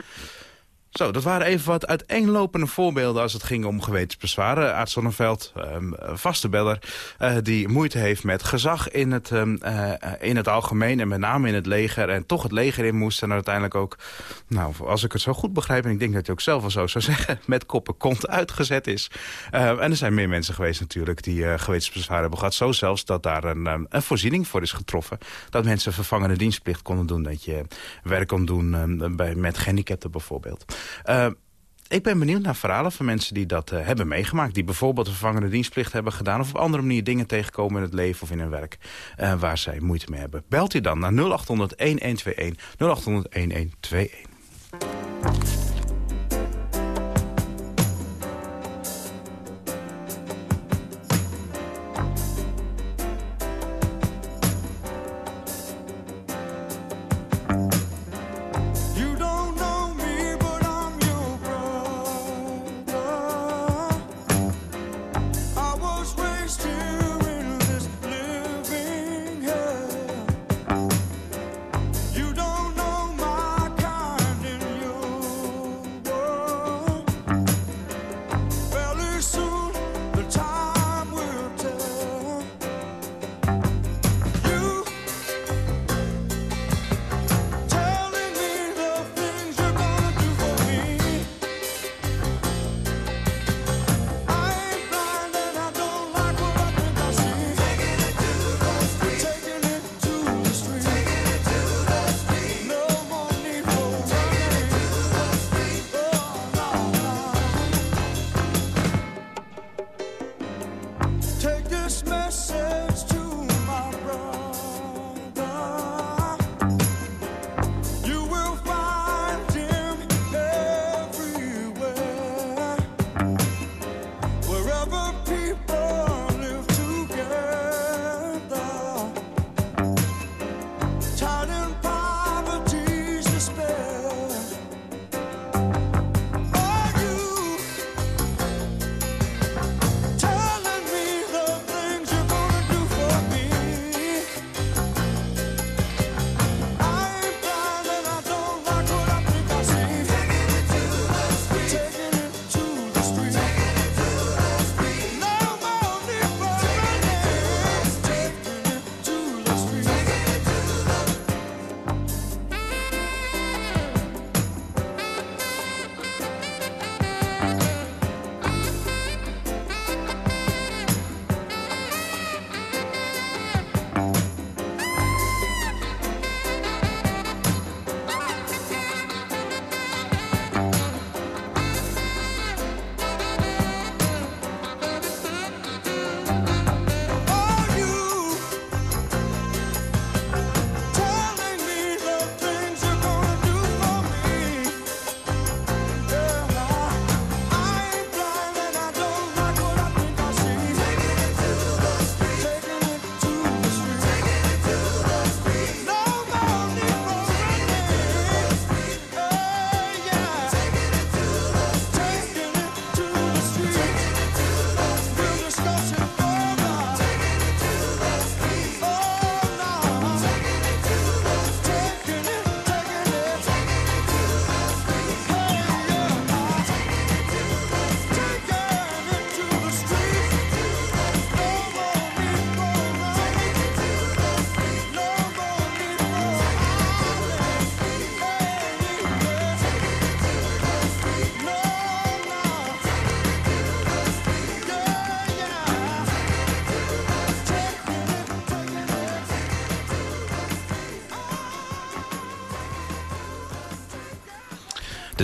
Speaker 3: Zo, dat waren even wat uiteenlopende voorbeelden als het ging om gewetensbezwaren. Aart Zonneveld, ehm, vaste beller, eh, die moeite heeft met gezag in het, ehm, eh, in het algemeen en met name in het leger. En toch het leger in moest en uiteindelijk ook, nou, als ik het zo goed begrijp, en ik denk dat je ook zelf wel zo zou zeggen, met koppen kont uitgezet is. Eh, en er zijn meer mensen geweest natuurlijk die eh gewetensbezwaren hebben gehad. Zo zelfs dat daar een, ehm, een voorziening voor is getroffen. Dat mensen vervangende dienstplicht konden doen. Dat je werk kon doen ehm, bij, met gehandicapten bijvoorbeeld. Uh, ik ben benieuwd naar verhalen van mensen die dat uh, hebben meegemaakt. Die bijvoorbeeld een vervangende dienstplicht hebben gedaan... of op andere manier dingen tegenkomen in het leven of in hun werk... Uh, waar zij moeite mee hebben. Belt u dan naar 0800-1121, 0800-1121.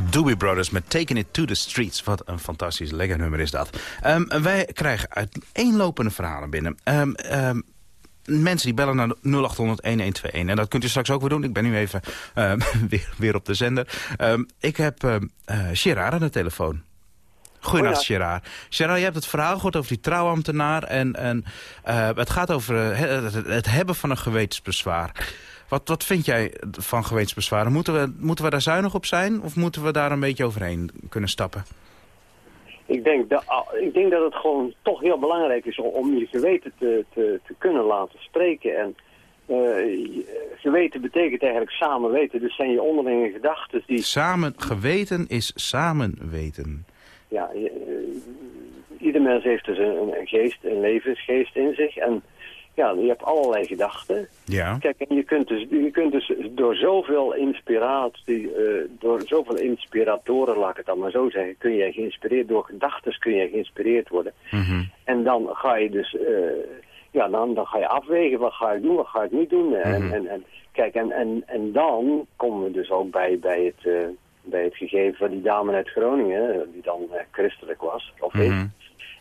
Speaker 3: Doobie Brothers met Taking It to the Streets. Wat een fantastisch lekker nummer is dat. Um, wij krijgen uiteenlopende verhalen binnen. Um, um, mensen die bellen naar 0800-1121. En dat kunt u straks ook weer doen. Ik ben nu even uh, weer, weer op de zender. Ik heb uh, Gerard aan de telefoon. Goedenacht, Gerard. Gerard, je hebt het verhaal gehoord over die trouwambtenaar. En, en uh, het gaat over het, het, hebben van een gewetensbezwaar. Wat, wat vind jij van gewetensbezwaren? Moeten we, moeten we daar zuinig op zijn? Of moeten we daar een beetje overheen kunnen stappen?
Speaker 15: Ik denk, dat, ik denk dat het gewoon toch heel belangrijk is om je geweten te, te, te kunnen laten spreken. En uh, geweten betekent eigenlijk samen weten. Dus zijn je onderlinge gedachten die...
Speaker 3: Samen, geweten is samen weten.
Speaker 15: Ja, uh, ieder mens heeft dus een, een, geest, een levensgeest in zich. En ja, je hebt allerlei gedachten.
Speaker 3: Ja.
Speaker 15: Kijk, en je kunt dus, je kunt dus door zoveel inspiratie, uh, door zoveel inspiratoren, laat ik het dan maar zo zeggen, kun je geïnspireerd, door gedachten kun je geïnspireerd worden.
Speaker 3: Mm -hmm.
Speaker 15: En dan ga je dus, uh, ja, dan, dan ga je afwegen, wat ga ik doen, wat ga ik niet doen. Mm -hmm. en, en, en, kijk, en, en, en dan komen we dus ook bij, bij het... Uh, bij het gegeven van die dame uit Groningen, die dan christelijk was, of
Speaker 3: Mhm.
Speaker 15: Mm -hmm.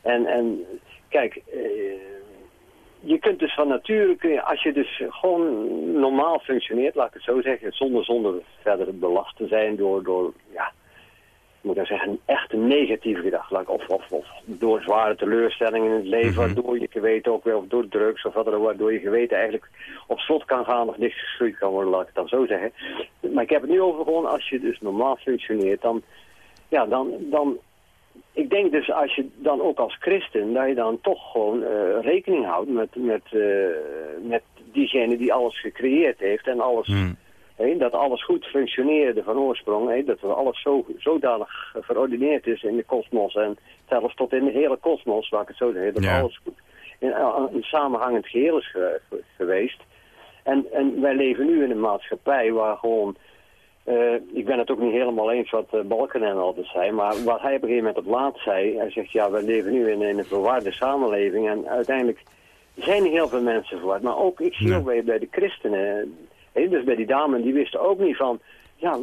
Speaker 15: En, en kijk, je kunt dus van nature, kun je, als je dus gewoon normaal functioneert, laat ik het zo zeggen, zonder, zonder verder belast te zijn door, door ja, moet ik zeggen, een echt een negatieve gedachte. Of, of, of door zware teleurstellingen in het leven,
Speaker 3: Mhm.
Speaker 15: waardoor je geweten ook weer, of door drugs of wat er, waardoor je geweten eigenlijk op slot kan gaan of niks geschuurd kan worden, laat ik het dan zo zeggen. Maar ik heb het nu over gewoon, als je dus normaal functioneert, dan, ja, dan, dan ik denk dus als je dan ook als christen, dat je dan toch gewoon uh, rekening houdt met, met, uh, met diegene die alles gecreëerd heeft en alles,
Speaker 3: hmm.
Speaker 15: dat alles goed functioneerde van oorsprong, dat alles zo, zodanig verordineerd is in de kosmos en zelfs tot in de hele kosmos, laat ik het zo zeggen, dat
Speaker 3: ja.
Speaker 15: alles goed in een samenhangend geheel is ge geweest. En, en wij leven nu in een maatschappij waar gewoon uh, ik ben het ook niet helemaal eens wat uh, Balkenende altijd zei, maar wat hij op een gegeven moment op laat zei, hij zegt ja, we leven nu in, in een verwarde samenleving en uiteindelijk zijn er heel veel mensen verward. Maar ook, ik zie
Speaker 3: Ja.
Speaker 15: ook bij, bij de christenen, hè, dus bij die dames, die wisten ook niet van, ja,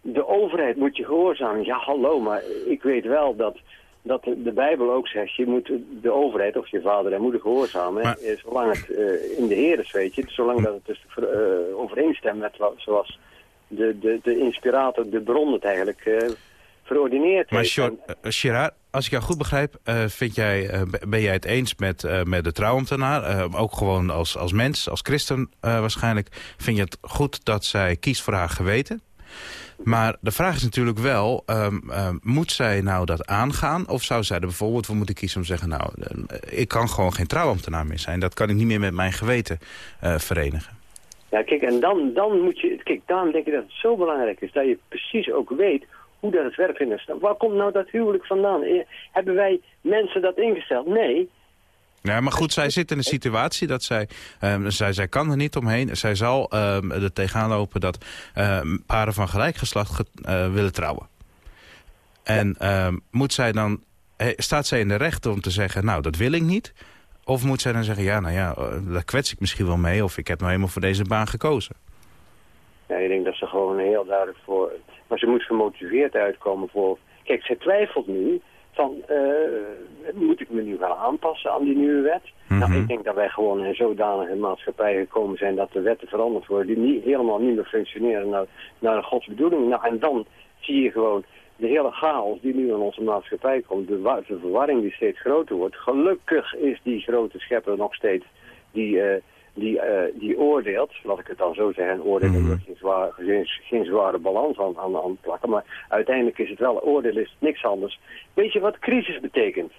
Speaker 15: de overheid moet je gehoorzamen. Ja, hallo, maar ik weet wel dat, dat de, de Bijbel ook zegt, je moet de overheid of je vader en moeder gehoorzamen,
Speaker 3: Maar-
Speaker 15: eh, zolang het eh, in de Heer is, weet je, zolang dat het dus ver- eh, overeenstemt met wat, zoals de, de, de inspirator, de bron het eigenlijk eh, verordineerd
Speaker 3: Maar
Speaker 15: heeft.
Speaker 3: Sjor- eh, Gerard, als ik jou goed begrijp, eh, vind jij, ben jij het eens met, met de trouwambtenaar? Ook gewoon als, als mens, als christen waarschijnlijk. Vind je het goed dat zij kiest voor haar geweten? Maar de vraag is natuurlijk wel, ehm, ehm, moet zij nou dat aangaan? Of zou zij er bijvoorbeeld voor moeten kiezen om te zeggen... nou, ik kan gewoon geen trouwambtenaar meer zijn. Dat kan ik niet meer met mijn geweten verenigen.
Speaker 15: Ja, kijk, en dan, dan moet je... Kijk, daarom denk ik dat het zo belangrijk is dat je precies ook weet hoe dat het de stad. Waar komt nou dat huwelijk vandaan? Eh, Hebben wij mensen dat ingesteld? Nee.
Speaker 3: Ja, maar goed, zij zit in een situatie dat zij, ehm, zij, zij kan er niet omheen. Zij zal ehm, er tegenaan lopen dat ehm, paren van gelijk geslacht ge- eh, willen trouwen. En moet zij dan, staat zij in de rechten om te zeggen, nou dat wil ik niet? Of moet zij dan zeggen, ja nou ja, eh, daar kwets ik misschien wel mee. Of ik heb nou helemaal voor deze baan gekozen.
Speaker 15: Ja, ik denk dat ze gewoon heel duidelijk voor... Maar ze moet gemotiveerd uitkomen voor... Kijk, ze twijfelt nu van... eh, moet ik me nu gaan aanpassen aan die nieuwe wet? Nou, ik denk dat wij gewoon in een zodanige maatschappij gekomen zijn... dat de wetten veranderd worden die niet, helemaal niet meer functioneren naar, naar Gods bedoeling. Nou, en dan zie je gewoon de hele chaos die nu in onze maatschappij komt... de, de verwarring die steeds groter wordt. Gelukkig is die grote schepper nog steeds... die eh, die, eh, die oordeelt, laat ik het dan zo zeggen, oordeel mm -hmm. geen, zwaar, geen, geen zware balans aan, aan, aan plakken, maar uiteindelijk is het wel, oordeel is niks anders. Weet je wat crisis betekent?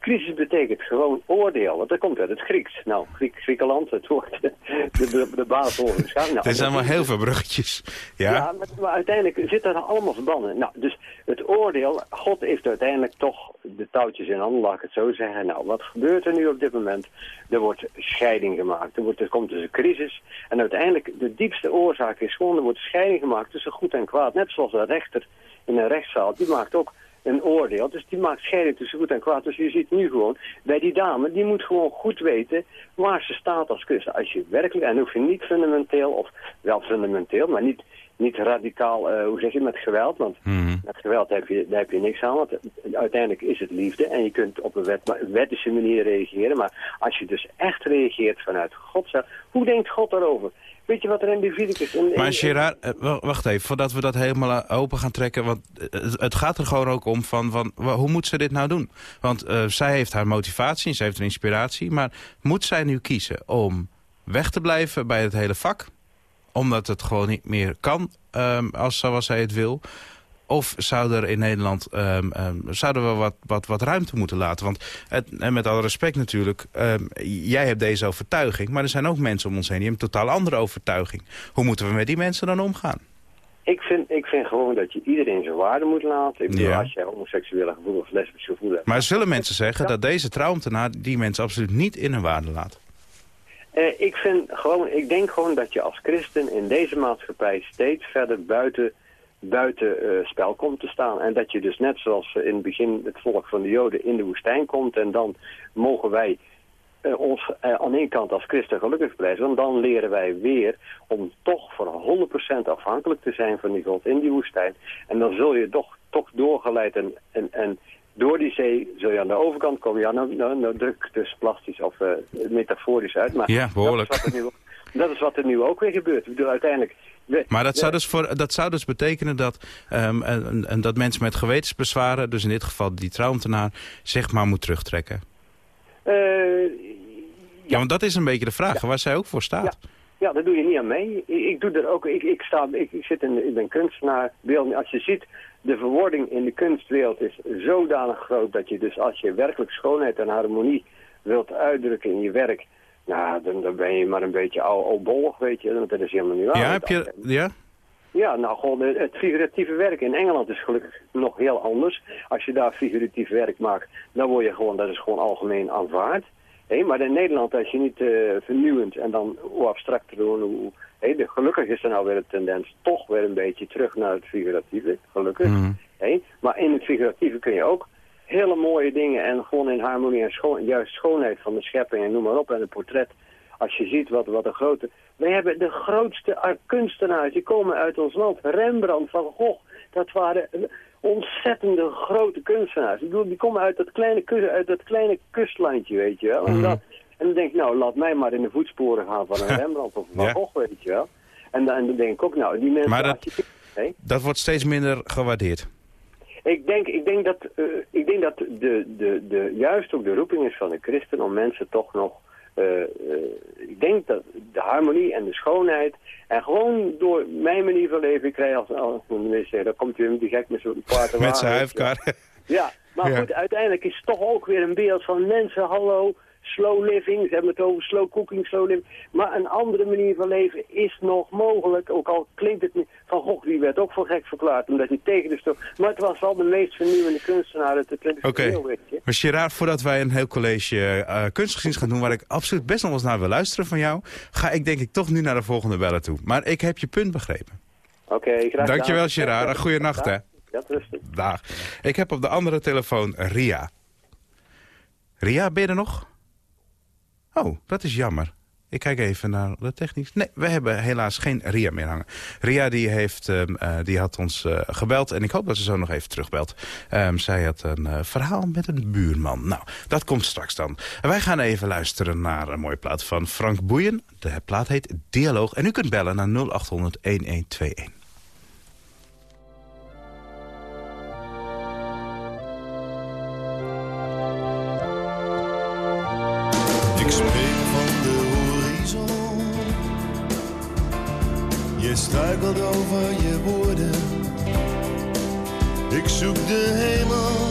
Speaker 15: Crisis betekent gewoon oordeel, want dat komt uit het Grieks. Nou, Griek, Griekenland, het woord, de, de, de baas de Nou,
Speaker 3: Het zijn allemaal heel veel bruggetjes. Ja,
Speaker 15: ja maar, maar, uiteindelijk zit er allemaal verbanden. Nou, dus het oordeel, God heeft uiteindelijk toch de touwtjes in handen, laat ik het zo zeggen. Nou, wat gebeurt er nu op dit moment? Er wordt scheiding gemaakt. Er, wordt, er komt dus een crisis. En uiteindelijk, de diepste oorzaak is gewoon, er wordt scheiding gemaakt tussen goed en kwaad. Net zoals een rechter in een rechtszaal, die maakt ook een oordeel. Dus die maakt scheiding tussen goed en kwaad. Dus je ziet nu gewoon, bij die dame, die moet gewoon goed weten waar ze staat als christen. Als je werkelijk, en hoef je niet fundamenteel, of wel fundamenteel, maar niet, niet radicaal, uh, hoe zeg je, met geweld. Want met geweld heb je, daar heb je niks aan. Want uiteindelijk is het liefde. En je kunt op een wet, wettische manier reageren. Maar als je dus echt reageert vanuit God, hoe denkt God daarover? Weet je wat er in die is?
Speaker 3: maar Gerard, uh, wacht even, voordat we dat helemaal open gaan trekken. Want het gaat er gewoon ook om van, van hoe moet ze dit nou doen? Want zij heeft haar motivatie, ze heeft een inspiratie. Maar moet zij nu kiezen om weg te blijven bij het hele vak? Omdat het gewoon niet meer kan, um, als, zoals zij het wil. Of zou er in Nederland um, um, zouden we wat, wat, wat ruimte moeten laten? Want het, en met alle respect natuurlijk, jij hebt deze overtuiging... maar er zijn ook mensen om ons heen die hebben een totaal andere overtuiging. Hoe moeten we met die mensen dan omgaan?
Speaker 15: Ik vind, ik vind gewoon dat je iedereen zijn waarde moet laten. Ik bedoel, als jij homoseksuele gevoel of lesbisch gevoel hebt...
Speaker 3: Maar zullen mensen zeggen dat deze trouwambtenaar die mensen absoluut niet in hun waarde laat?
Speaker 15: Uh, ik, vind gewoon, ik denk gewoon dat je als christen in deze maatschappij steeds verder buiten, buiten uh, spel komt te staan. En dat je dus net zoals in het begin het volk van de Joden in de woestijn komt. En dan mogen wij ons aan één kant als christen gelukkig prijzen. Want dan leren wij weer om toch voor 100% afhankelijk te zijn van die God in die woestijn. En dan zul je toch, toch doorgeleid en, en, en door die zee zul je aan de overkant komen. Ja, nou, nou, nou druk dus plastisch of uh, metaforisch uit. Maar
Speaker 3: ja, behoorlijk.
Speaker 15: Dat is, nu, dat is, wat er nu ook weer gebeurt. Ik bedoel, uiteindelijk...
Speaker 3: maar dat zou, dus voor, dat zou dus betekenen dat, um, en, en dat mensen met gewetensbezwaren... dus in dit geval die trouwambtenaar, zich maar moet terugtrekken?
Speaker 15: Uh,
Speaker 3: ja. ja, want dat is een beetje de vraag waar zij ook voor staat.
Speaker 15: Ja. Ja, daar doe je niet aan mee. Ik, ik doe er ook, ik, ik, sta, ik, ik zit in, ik ben kunstenaar. Als je ziet de verwording in de kunstwereld is zodanig groot dat je dus als je werkelijk schoonheid en harmonie wilt uitdrukken in je werk, nou, dan, dan ben je maar een beetje oudbollig, weet je, want dat is helemaal niet waar.
Speaker 3: Ja, heb je, ja?
Speaker 15: Ja, nou gewoon het figuratieve werk in Engeland is gelukkig nog heel anders. Als je daar figuratief werk maakt, dan word je gewoon, dat is gewoon algemeen aanvaard. Hey, maar in Nederland, als je niet uh, vernieuwend en dan hoe abstracter hoe, Hey, de, gelukkig is er nou weer een tendens toch weer een beetje terug naar het figuratieve, gelukkig. Mm. maar in het figuratieve kun je ook hele mooie dingen en gewoon in harmonie en schoon, juist schoonheid van de schepping en noem maar op. En een portret, als je ziet wat, wat een grote... Wij hebben de grootste kunstenaars, die komen uit ons land. Rembrandt, Van Gogh, dat waren ontzettende grote kunstenaars. Ik bedoel, die komen uit dat kleine, uit dat kleine kustlandje, weet je wel. En, mhm. dat, en dan denk ik, nou, laat mij maar in de voetsporen gaan van een Rembrandt of Van Gogh, weet je wel. En, en dan denk ik ook, nou, die mensen...
Speaker 3: Maar dat, dat wordt steeds minder gewaardeerd.
Speaker 15: Ik denk, ik denk dat, uh, ik denk dat de, de, de, juist ook de roeping is van de christen om mensen toch nog... Uh, uh, ik denk dat de harmonie en de schoonheid... en gewoon door mijn manier van leven... Ik krijg als, als minister, dan komt u met die gek met zo'n paard
Speaker 3: Met zijn huifkar.
Speaker 15: Ja, maar goed, uiteindelijk is het toch ook weer een beeld van mensen, hallo slow living, ze hebben het over slow cooking, slow living. Maar een andere manier van leven is nog mogelijk. Ook al klinkt het niet, Van Gogh die werd ook voor gek verklaard, omdat hij tegen de stof... Maar het was wel de meest vernieuwende kunstenaar uit de 20e okay. eeuw,
Speaker 3: Maar Gerard, voordat wij een heel college uh, kunstgeschiedenis gaan doen... waar ik absoluut best nog eens naar wil luisteren van jou... ga ik denk ik toch nu naar de volgende bellen toe. Maar ik heb je punt begrepen.
Speaker 15: Oké, okay, graag
Speaker 3: Dankjewel Gerard, Goeienacht hè.
Speaker 15: Ja, rustig.
Speaker 3: Dag. Ik heb op de andere telefoon Ria. Ria, ben je er nog? Oh, dat is jammer. Ik kijk even naar de techniek. Nee, we hebben helaas geen Ria meer hangen. Ria die heeft, um, uh, die had ons uh, gebeld en ik hoop dat ze zo nog even terugbelt. Um, zij had een uh, verhaal met een buurman. Nou, dat komt straks dan. wij gaan even luisteren naar een mooie plaat van Frank Boeien. De plaat heet Dialoog en u kunt bellen naar 0800 1121.
Speaker 16: Struikelt over je woorden. Ik zoek de hemel.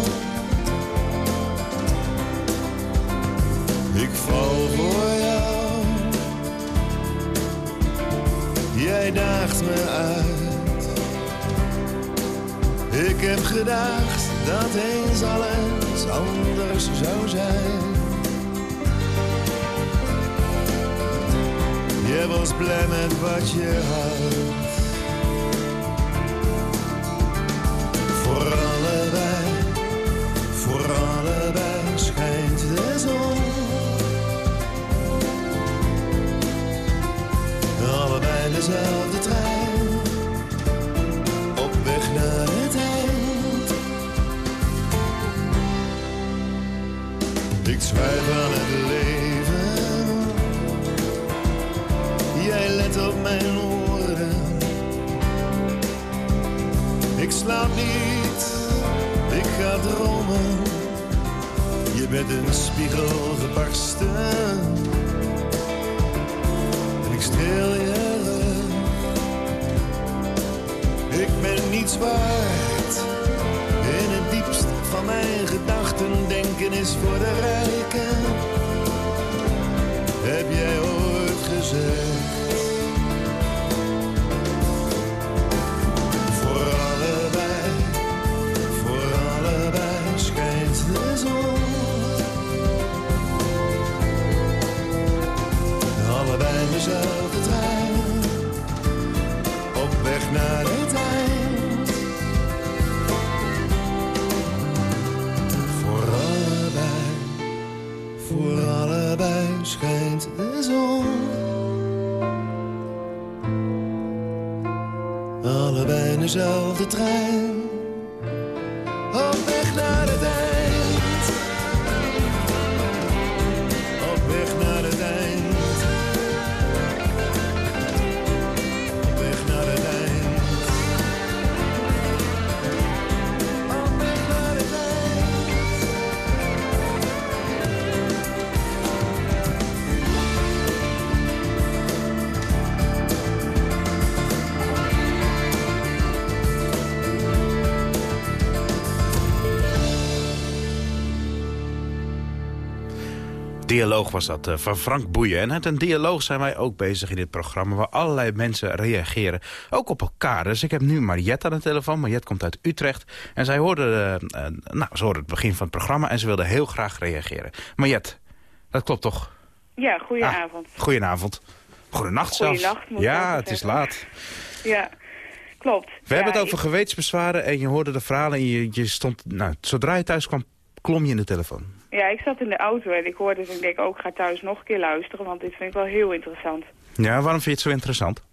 Speaker 16: Ik val voor jou. Jij daagt me uit. Ik heb gedacht dat eens alles anders zou zijn. Je was blij met wat je had. Voor allebei, voor allebei schijnt de zon. Allebei dezelfde trein, op weg naar het eind. Ik zwijg aan het leven. Let op mijn woorden. Ik slaap niet, ik ga dromen. Je bent een spiegel gebarsten. En ik streel je. Ik ben niets waard. In het diepst van mijn gedachten denken is voor de rijken. Heb jij ooit gezegd? Voor allebei, voor allebei schijnt de zon. Allebei dezelfde trein,
Speaker 3: Dialoog was dat, eh, van Frank Boeien. En met een dialoog zijn wij ook bezig in dit programma... waar allerlei mensen reageren, ook op elkaar. Dus ik heb nu Mariette aan de telefoon. Mariette komt uit Utrecht. En zij hoorde, eh, eh, nou, ze hoorde het begin van het programma... en ze wilde heel graag reageren. Mariette, dat klopt toch?
Speaker 17: Ja, goedenavond.
Speaker 3: Goedenavond. Goedenacht zelfs.
Speaker 17: Goedenacht, moet
Speaker 3: Ja, het is laat.
Speaker 17: Ja, klopt.
Speaker 3: We hebben het over
Speaker 17: ik-
Speaker 3: gewetensbezwaren en je hoorde de verhalen... en je, je stond, nou, zodra je thuis kwam, klom je in de telefoon.
Speaker 17: Ja, ik zat in de auto en ik hoorde dus ik denk ook, ik ga thuis nog een keer luisteren, want dit vind ik wel heel interessant.
Speaker 3: Ja, waarom vind je het zo interessant?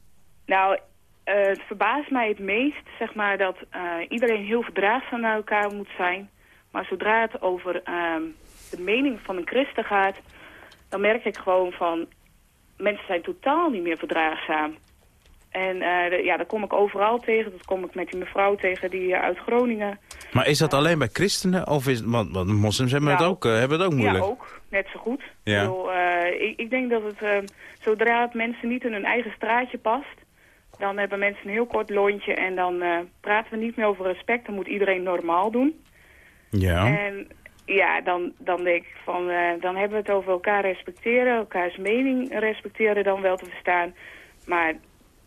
Speaker 17: Nou, eh, het verbaast mij het meest, zeg maar, dat eh, iedereen heel verdraagzaam naar elkaar moet zijn. Maar zodra het over ehm, de mening van een christen gaat, dan merk ik gewoon van, mensen zijn totaal niet meer verdraagzaam. En de- ja, dat kom ik overal tegen. Dat kom ik met die mevrouw tegen die eh, uit Groningen.
Speaker 3: Maar is dat alleen bij christenen? Of is, want, want moslims hebben, het ook, eh, hebben het ook moeilijk.
Speaker 17: Ja, ook. Net zo goed.
Speaker 3: Ja.
Speaker 17: Ik, bedoel, ik, ik denk dat het, zodra het mensen niet in hun eigen straatje past... dan hebben mensen een heel kort lontje en dan praten we niet meer over respect. Dan moet iedereen normaal doen.
Speaker 3: Ja.
Speaker 17: En ja, dan, dan denk ik van, dan hebben we het over elkaar respecteren, elkaars mening respecteren dan wel te verstaan. Maar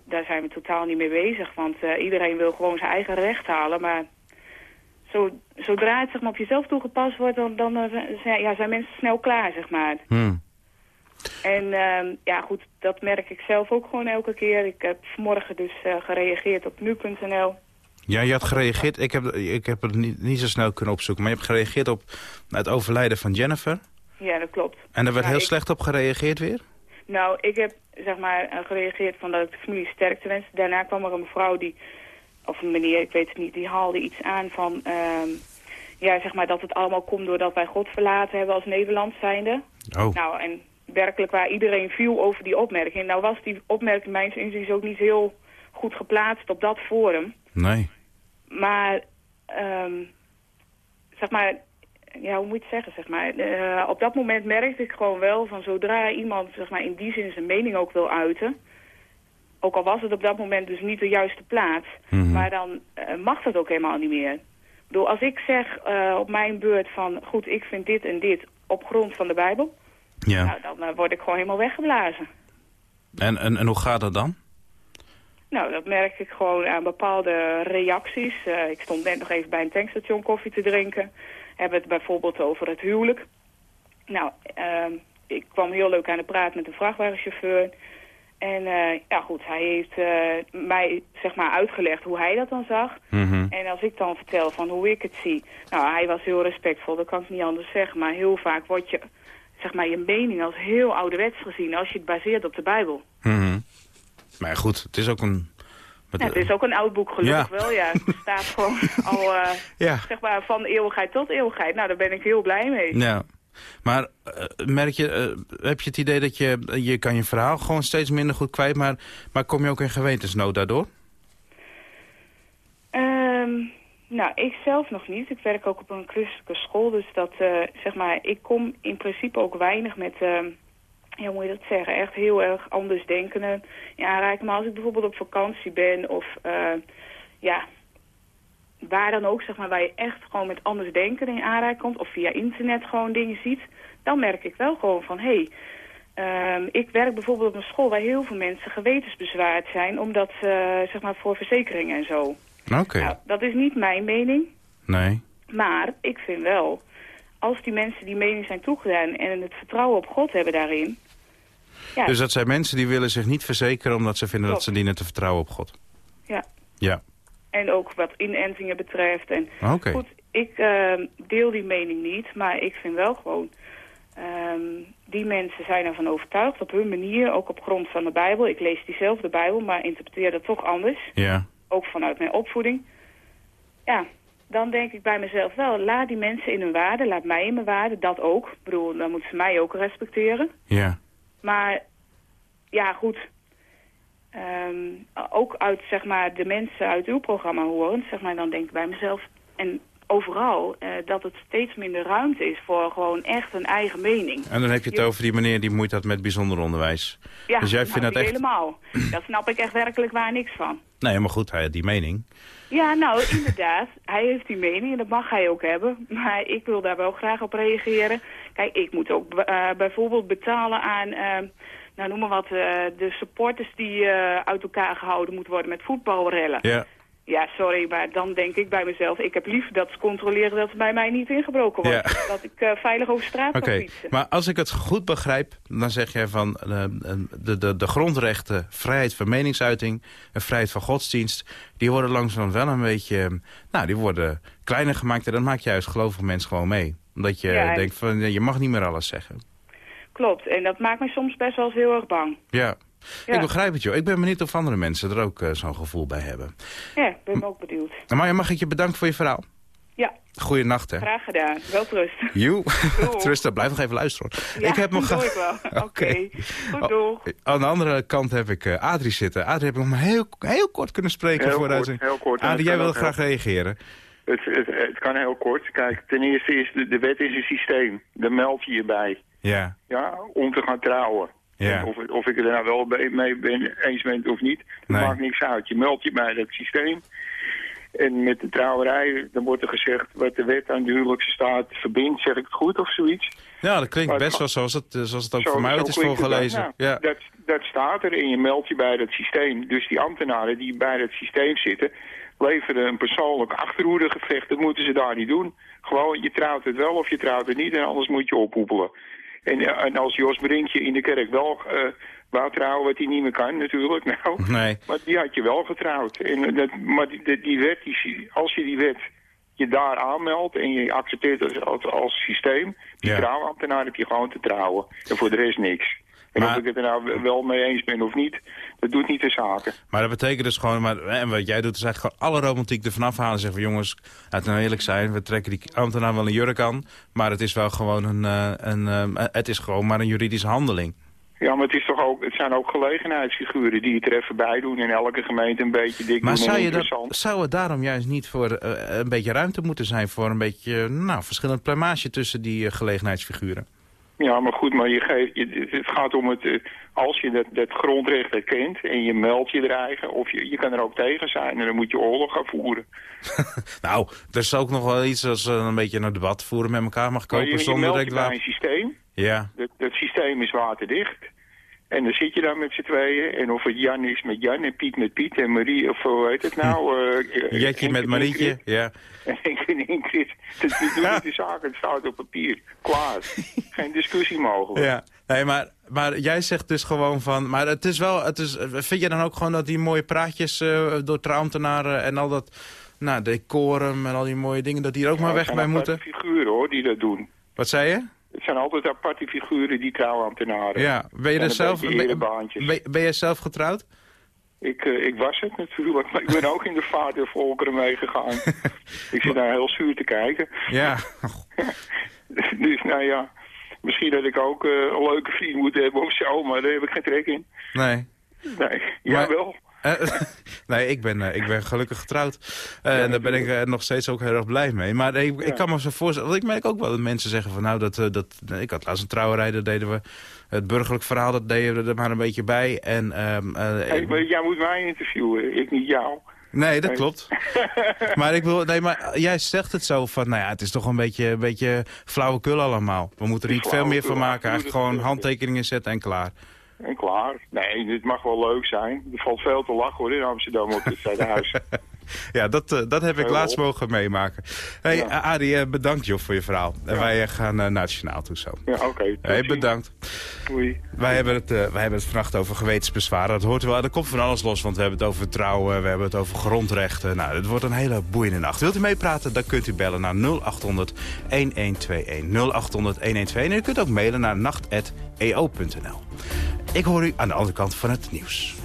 Speaker 17: daar zijn we totaal niet mee bezig, want eh, iedereen wil gewoon zijn eigen recht halen. Maar zo, zodra het zeg maar, op jezelf toegepast wordt, dan, dan eh, zijn, ja, zijn mensen snel klaar, zeg maar.
Speaker 3: Hmm.
Speaker 17: En ehm, ja, goed, dat merk ik zelf ook gewoon elke keer. Ik heb vanmorgen dus eh, gereageerd op nu.nl.
Speaker 3: Ja, je had gereageerd. Ik heb, ik heb het niet, niet zo snel kunnen opzoeken. Maar je hebt gereageerd op het overlijden van Jennifer.
Speaker 17: Ja, dat klopt.
Speaker 3: En daar werd
Speaker 17: Ja,
Speaker 3: heel
Speaker 17: ik-
Speaker 3: slecht op gereageerd weer?
Speaker 17: Nou, ik heb zeg maar eh, gereageerd van dat ik de familie sterkte wens. Daarna kwam er een mevrouw die, of een meneer, ik weet het niet, die haalde iets aan van... ehm, ja, zeg maar dat het allemaal komt doordat wij God verlaten hebben als Nederland zijnde.
Speaker 3: Oh.
Speaker 17: Nou, en werkelijk waar iedereen viel over die opmerking. Nou was die opmerking mijns inziens ook niet heel goed geplaatst op dat forum.
Speaker 3: Nee.
Speaker 17: Maar, ehm, zeg maar, ja, hoe moet je het zeggen, zeg maar. eh, op dat moment merkte ik gewoon wel van zodra iemand, zeg maar, in die zin zijn mening ook wil uiten. Ook al was het op dat moment dus niet de juiste plaats. Maar dan eh, mag dat ook helemaal niet meer. Ik bedoel, als ik zeg eh, op mijn beurt van, goed, ik vind dit en dit op grond van de Bijbel.
Speaker 3: Ja.
Speaker 17: Nou, dan word ik gewoon helemaal weggeblazen.
Speaker 3: En, en, en hoe gaat dat dan?
Speaker 17: Nou, dat merk ik gewoon aan bepaalde reacties. Ik stond net nog even bij een tankstation koffie te drinken. Hebben het bijvoorbeeld over het huwelijk. Nou, ehm, ik kwam heel leuk aan de praat met een vrachtwagenchauffeur. En eh, ja goed, hij heeft eh, mij zeg maar uitgelegd hoe hij dat dan zag. En als ik dan vertel van hoe ik het zie. Nou, hij was heel respectvol, dat kan ik niet anders zeggen. Maar heel vaak wordt je, zeg maar, je mening als heel ouderwets gezien als je het baseert op de Bijbel.
Speaker 3: Mhm. Maar goed, het is ook een...
Speaker 17: Ja, het is ook een oud boek, gelukkig
Speaker 3: Ja.
Speaker 17: wel. Ja, het staat gewoon al, eh,
Speaker 3: Ja.
Speaker 17: zeg maar, van eeuwigheid tot eeuwigheid. Nou, daar ben ik heel blij mee.
Speaker 3: Ja. Maar eh, merk je, eh, heb je het idee dat je, je kan je verhaal gewoon steeds minder goed kwijt, maar, maar kom je ook in gewetensnood daardoor?
Speaker 17: Ehm, nou, ik zelf nog niet. Ik werk ook op een christelijke school, dus dat, zeg maar, ik kom in principe ook weinig met, ehm, ja, moet je dat zeggen, echt heel erg anders in aanraking. Maar als ik bijvoorbeeld op vakantie ben of, eh, ja, waar dan ook, zeg maar, waar je echt gewoon met anders denken in aanraking komt, of via internet gewoon dingen ziet, dan merk ik wel gewoon van, hé, hey, ehm, ik werk bijvoorbeeld op een school waar heel veel mensen gewetensbezwaard zijn, omdat ze, zeg maar, voor verzekeringen en zo.
Speaker 3: Oké.
Speaker 17: Nou, dat is niet mijn mening,
Speaker 3: Nee.
Speaker 17: maar ik vind wel, als die mensen die mening zijn toegedaan en het vertrouwen op God hebben daarin, ja,
Speaker 3: Dus dat zijn mensen die willen zich niet verzekeren omdat ze vinden dat ze dienen te vertrouwen op God.
Speaker 17: ja.
Speaker 3: Ja.
Speaker 17: En ook wat inentingen betreft. En
Speaker 3: Oké.
Speaker 17: goed, ik ehm, deel die mening niet, maar ik vind wel gewoon... ehm, die mensen zijn ervan overtuigd op hun manier, ook op grond van de Bijbel. Ik lees diezelfde Bijbel, maar interpreteer dat toch anders.
Speaker 3: Ja.
Speaker 17: Ook vanuit mijn opvoeding. Ja, dan denk ik bij mezelf wel, laat die mensen in hun waarde, laat mij in mijn waarde, dat ook. Ik bedoel, dan moeten ze mij ook respecteren.
Speaker 3: Ja.
Speaker 17: Maar ja, goed. Ehm, ook uit zeg maar, de mensen uit uw programma horen, zeg maar, dan denk ik bij mezelf. En overal eh, dat het steeds minder ruimte is voor gewoon echt een eigen mening.
Speaker 3: En dan heb je het over die meneer die moeit had met bijzonder onderwijs.
Speaker 17: Ja,
Speaker 3: dus jij
Speaker 17: nou,
Speaker 3: vindt dat echt...
Speaker 17: helemaal. Dat snap ik echt werkelijk waar niks van.
Speaker 3: Nee, maar goed, hij had die mening.
Speaker 17: Ja, nou, inderdaad. Hij heeft die mening en dat mag hij ook hebben. Maar ik wil daar wel graag op reageren. Kijk, ik moet ook eh, bijvoorbeeld betalen aan, eh, nou noem maar wat, eh, de supporters die eh, uit elkaar gehouden moeten worden met voetbalrellen.
Speaker 3: Ja.
Speaker 17: Ja, sorry, maar dan denk ik bij mezelf, ik heb liever dat ze controleren dat er bij mij niet ingebroken wordt.
Speaker 3: Ja.
Speaker 17: Dat ik eh, veilig over straat
Speaker 3: Oké,
Speaker 17: kan fietsen.
Speaker 3: maar als ik het goed begrijp, dan zeg jij van eh, de, de, de grondrechten, vrijheid van meningsuiting en vrijheid van godsdienst, die worden langzaam wel een beetje, nou, die worden kleiner gemaakt en dat maakt je als gelovig mens gewoon mee. Omdat je
Speaker 17: Ja,
Speaker 3: denkt van, je mag niet meer alles zeggen.
Speaker 17: Klopt, en dat maakt me soms best wel eens heel erg bang.
Speaker 3: Ja.
Speaker 17: Ja.
Speaker 3: Ik begrijp het, joh. Ik ben benieuwd of andere mensen er ook eh, zo'n gevoel bij hebben.
Speaker 17: Ja, ik ben ook benieuwd.
Speaker 3: Marja, mag ik je bedanken voor je verhaal?
Speaker 17: Ja,
Speaker 3: Goeienacht, hè.
Speaker 17: graag gedaan. Wel rust.
Speaker 3: Joe. Trusten, blijf nog even luisteren. hoor.
Speaker 17: Ja,
Speaker 3: ik heb ge-
Speaker 17: ik wel. Oké, goed doeg.
Speaker 3: Aan de andere kant heb ik eh, Adrie zitten. Adrie heb ik nog maar heel, heel kort kunnen spreken.
Speaker 18: Heel
Speaker 3: vooruit.
Speaker 18: kort, heel kort.
Speaker 3: Adrie, jij wil graag reageren.
Speaker 18: Het, het, het kan heel kort. Kijk, ten eerste is de, de wet is een systeem. Daar meld je je bij.
Speaker 3: Ja.
Speaker 18: Ja, om te gaan trouwen.
Speaker 3: Ja.
Speaker 18: Of, of ik er nou wel mee ben, eens ben of niet, dat
Speaker 3: Nee.
Speaker 18: maakt niks uit. Je meldt je bij dat systeem. En met de trouwerij, dan wordt er gezegd wat de wet aan de huwelijkse staat verbindt. Zeg ik het goed of zoiets?
Speaker 3: Ja, dat klinkt
Speaker 18: Maar
Speaker 3: best wel zoals het, eh, zoals het ook
Speaker 18: Zo-
Speaker 3: voor mij is
Speaker 18: het dan.
Speaker 3: voorgelezen.
Speaker 18: Nou,
Speaker 3: ja.
Speaker 18: dat, dat staat er en je meldt je bij dat systeem. Dus die ambtenaren die bij dat systeem zitten... leveren een persoonlijk achterhoedegevecht. Dat moeten ze daar niet doen. Gewoon, je trouwt het wel of je trouwt het niet... en anders moet je ophoepelen. En, eh, en als Jos Brinkje in de kerk wel eh wou trouwen... wat hij niet meer kan natuurlijk, nou...
Speaker 3: Nee.
Speaker 18: Maar die had je wel getrouwd. En dat, maar die, die, wet, die, als je die wet je daar aanmeldt en je accepteert het als, als systeem, die
Speaker 3: Ja.
Speaker 18: trouwambtenaar heb je gewoon te trouwen. En voor de rest niks. En
Speaker 3: Maar-
Speaker 18: of ik het er nou wel mee eens ben of niet, dat doet niet de zaken.
Speaker 3: Maar dat betekent dus gewoon, maar, en wat jij doet is eigenlijk gewoon alle romantiek ervan afhalen. En zeggen van jongens, laten we nou eerlijk zijn, we trekken die ambtenaar wel een jurk aan. Maar het is wel gewoon een, eh, een eh, het is gewoon maar een juridische handeling.
Speaker 18: Ja, maar het, is toch ook, het zijn ook gelegenheidsfiguren die het er even bij doen. In elke gemeente een beetje dik
Speaker 3: Maar
Speaker 18: doen
Speaker 3: zou, je dat, zou het daarom juist niet voor eh, een beetje ruimte moeten zijn voor een beetje, nou, verschillend plumage tussen die gelegenheidsfiguren?
Speaker 18: Ja, maar goed, maar je geeft, je, het gaat om het, eh, als je dat, dat grondrecht erkent en je meldt je er eigen, of je, je kan er ook tegen zijn en dan moet je oorlog gaan voeren.
Speaker 3: Nou, er is ook nog wel iets als eh, een beetje een debat voeren met elkaar mag
Speaker 18: Maar
Speaker 3: kopen
Speaker 18: je, je
Speaker 3: zonder
Speaker 18: meldt je bij een systeem,
Speaker 3: Ja,
Speaker 18: dat, dat systeem is waterdicht. En dan zit je daar met z'n tweeën. En of het Jan is met Jan en Piet met Piet en Marie, of hoe heet het nou? eh,
Speaker 3: Jetje
Speaker 18: Henk
Speaker 3: met Marietje,
Speaker 18: Ingrid.
Speaker 3: ja.
Speaker 18: En Henk en Ingrid. Dat doen niet de zaken, het staat op papier. Klaar. Geen discussie mogelijk.
Speaker 3: Ja, nee, maar, maar jij zegt dus gewoon van... Maar het is wel... Het is, vind je dan ook gewoon dat die mooie praatjes eh, door trouwambtenaren en al dat... Nou, decorum en al die mooie dingen, dat die er ook maar weg bij moeten?
Speaker 18: figuren hoor, die dat doen.
Speaker 3: Wat zei je?
Speaker 18: Het zijn altijd aparte figuren, die trouwambtenaren.
Speaker 3: Ja, ben je er zelf... Ben, ben, jij zelf getrouwd?
Speaker 18: Ik, eh, ik was het natuurlijk, maar ik ben ook in de vaart der volkeren meegegaan. ik zit daar heel zuur te kijken.
Speaker 3: Ja.
Speaker 18: dus nou ja, Misschien dat ik ook eh, een leuke vriend moet hebben of zo, maar daar heb ik geen trek in.
Speaker 3: Nee.
Speaker 18: Nee, jij wel.
Speaker 3: Eh, nee, ik ben, eh, ik ben gelukkig getrouwd. Eh, en daar ben ik eh, nog steeds ook heel erg blij mee. Maar ik, ik kan me zo voorstellen... Want ik merk ook wel dat mensen zeggen van... Nou, dat, eh, dat, ik had laatst een trouwerij, dat deden we... Het burgerlijk verhaal, dat deden we er maar een beetje bij. En, eh,
Speaker 18: Hey, maar jij moet mij interviewen, ik niet jou.
Speaker 3: Nee, dat klopt. maar ik wil, nee, maar jij zegt het zo van, nou ja, het is toch een beetje, een beetje flauwekul allemaal. We moeten er niet veel meer van maken. Eigenlijk gewoon handtekeningen zetten en klaar.
Speaker 18: En klaar. Nee, dit mag wel leuk zijn. Er valt veel te lachen hoor in Amsterdam op het Zuiderhuis.
Speaker 3: Ja, dat, eh, dat heb ik laatst mogen meemaken. hey,
Speaker 18: Ja.
Speaker 3: Adi, eh, bedankt joh voor je verhaal. En wij eh, gaan naar het journaal toe zo.
Speaker 18: Ja, oké.
Speaker 3: Hey, bedankt.
Speaker 18: Doei.
Speaker 3: Wij hebben, het, wij hebben het vannacht over gewetensbezwaren. Dat hoort wel. Er komt van alles los, want we hebben het over trouwen, we hebben het over grondrechten. Nou, het wordt een hele boeiende nacht. Wilt u meepraten, dan kunt u bellen naar 0800 1121. 0800 1121. En u kunt ook mailen naar nacht.eo.nl. Ik hoor u aan de andere kant van het nieuws.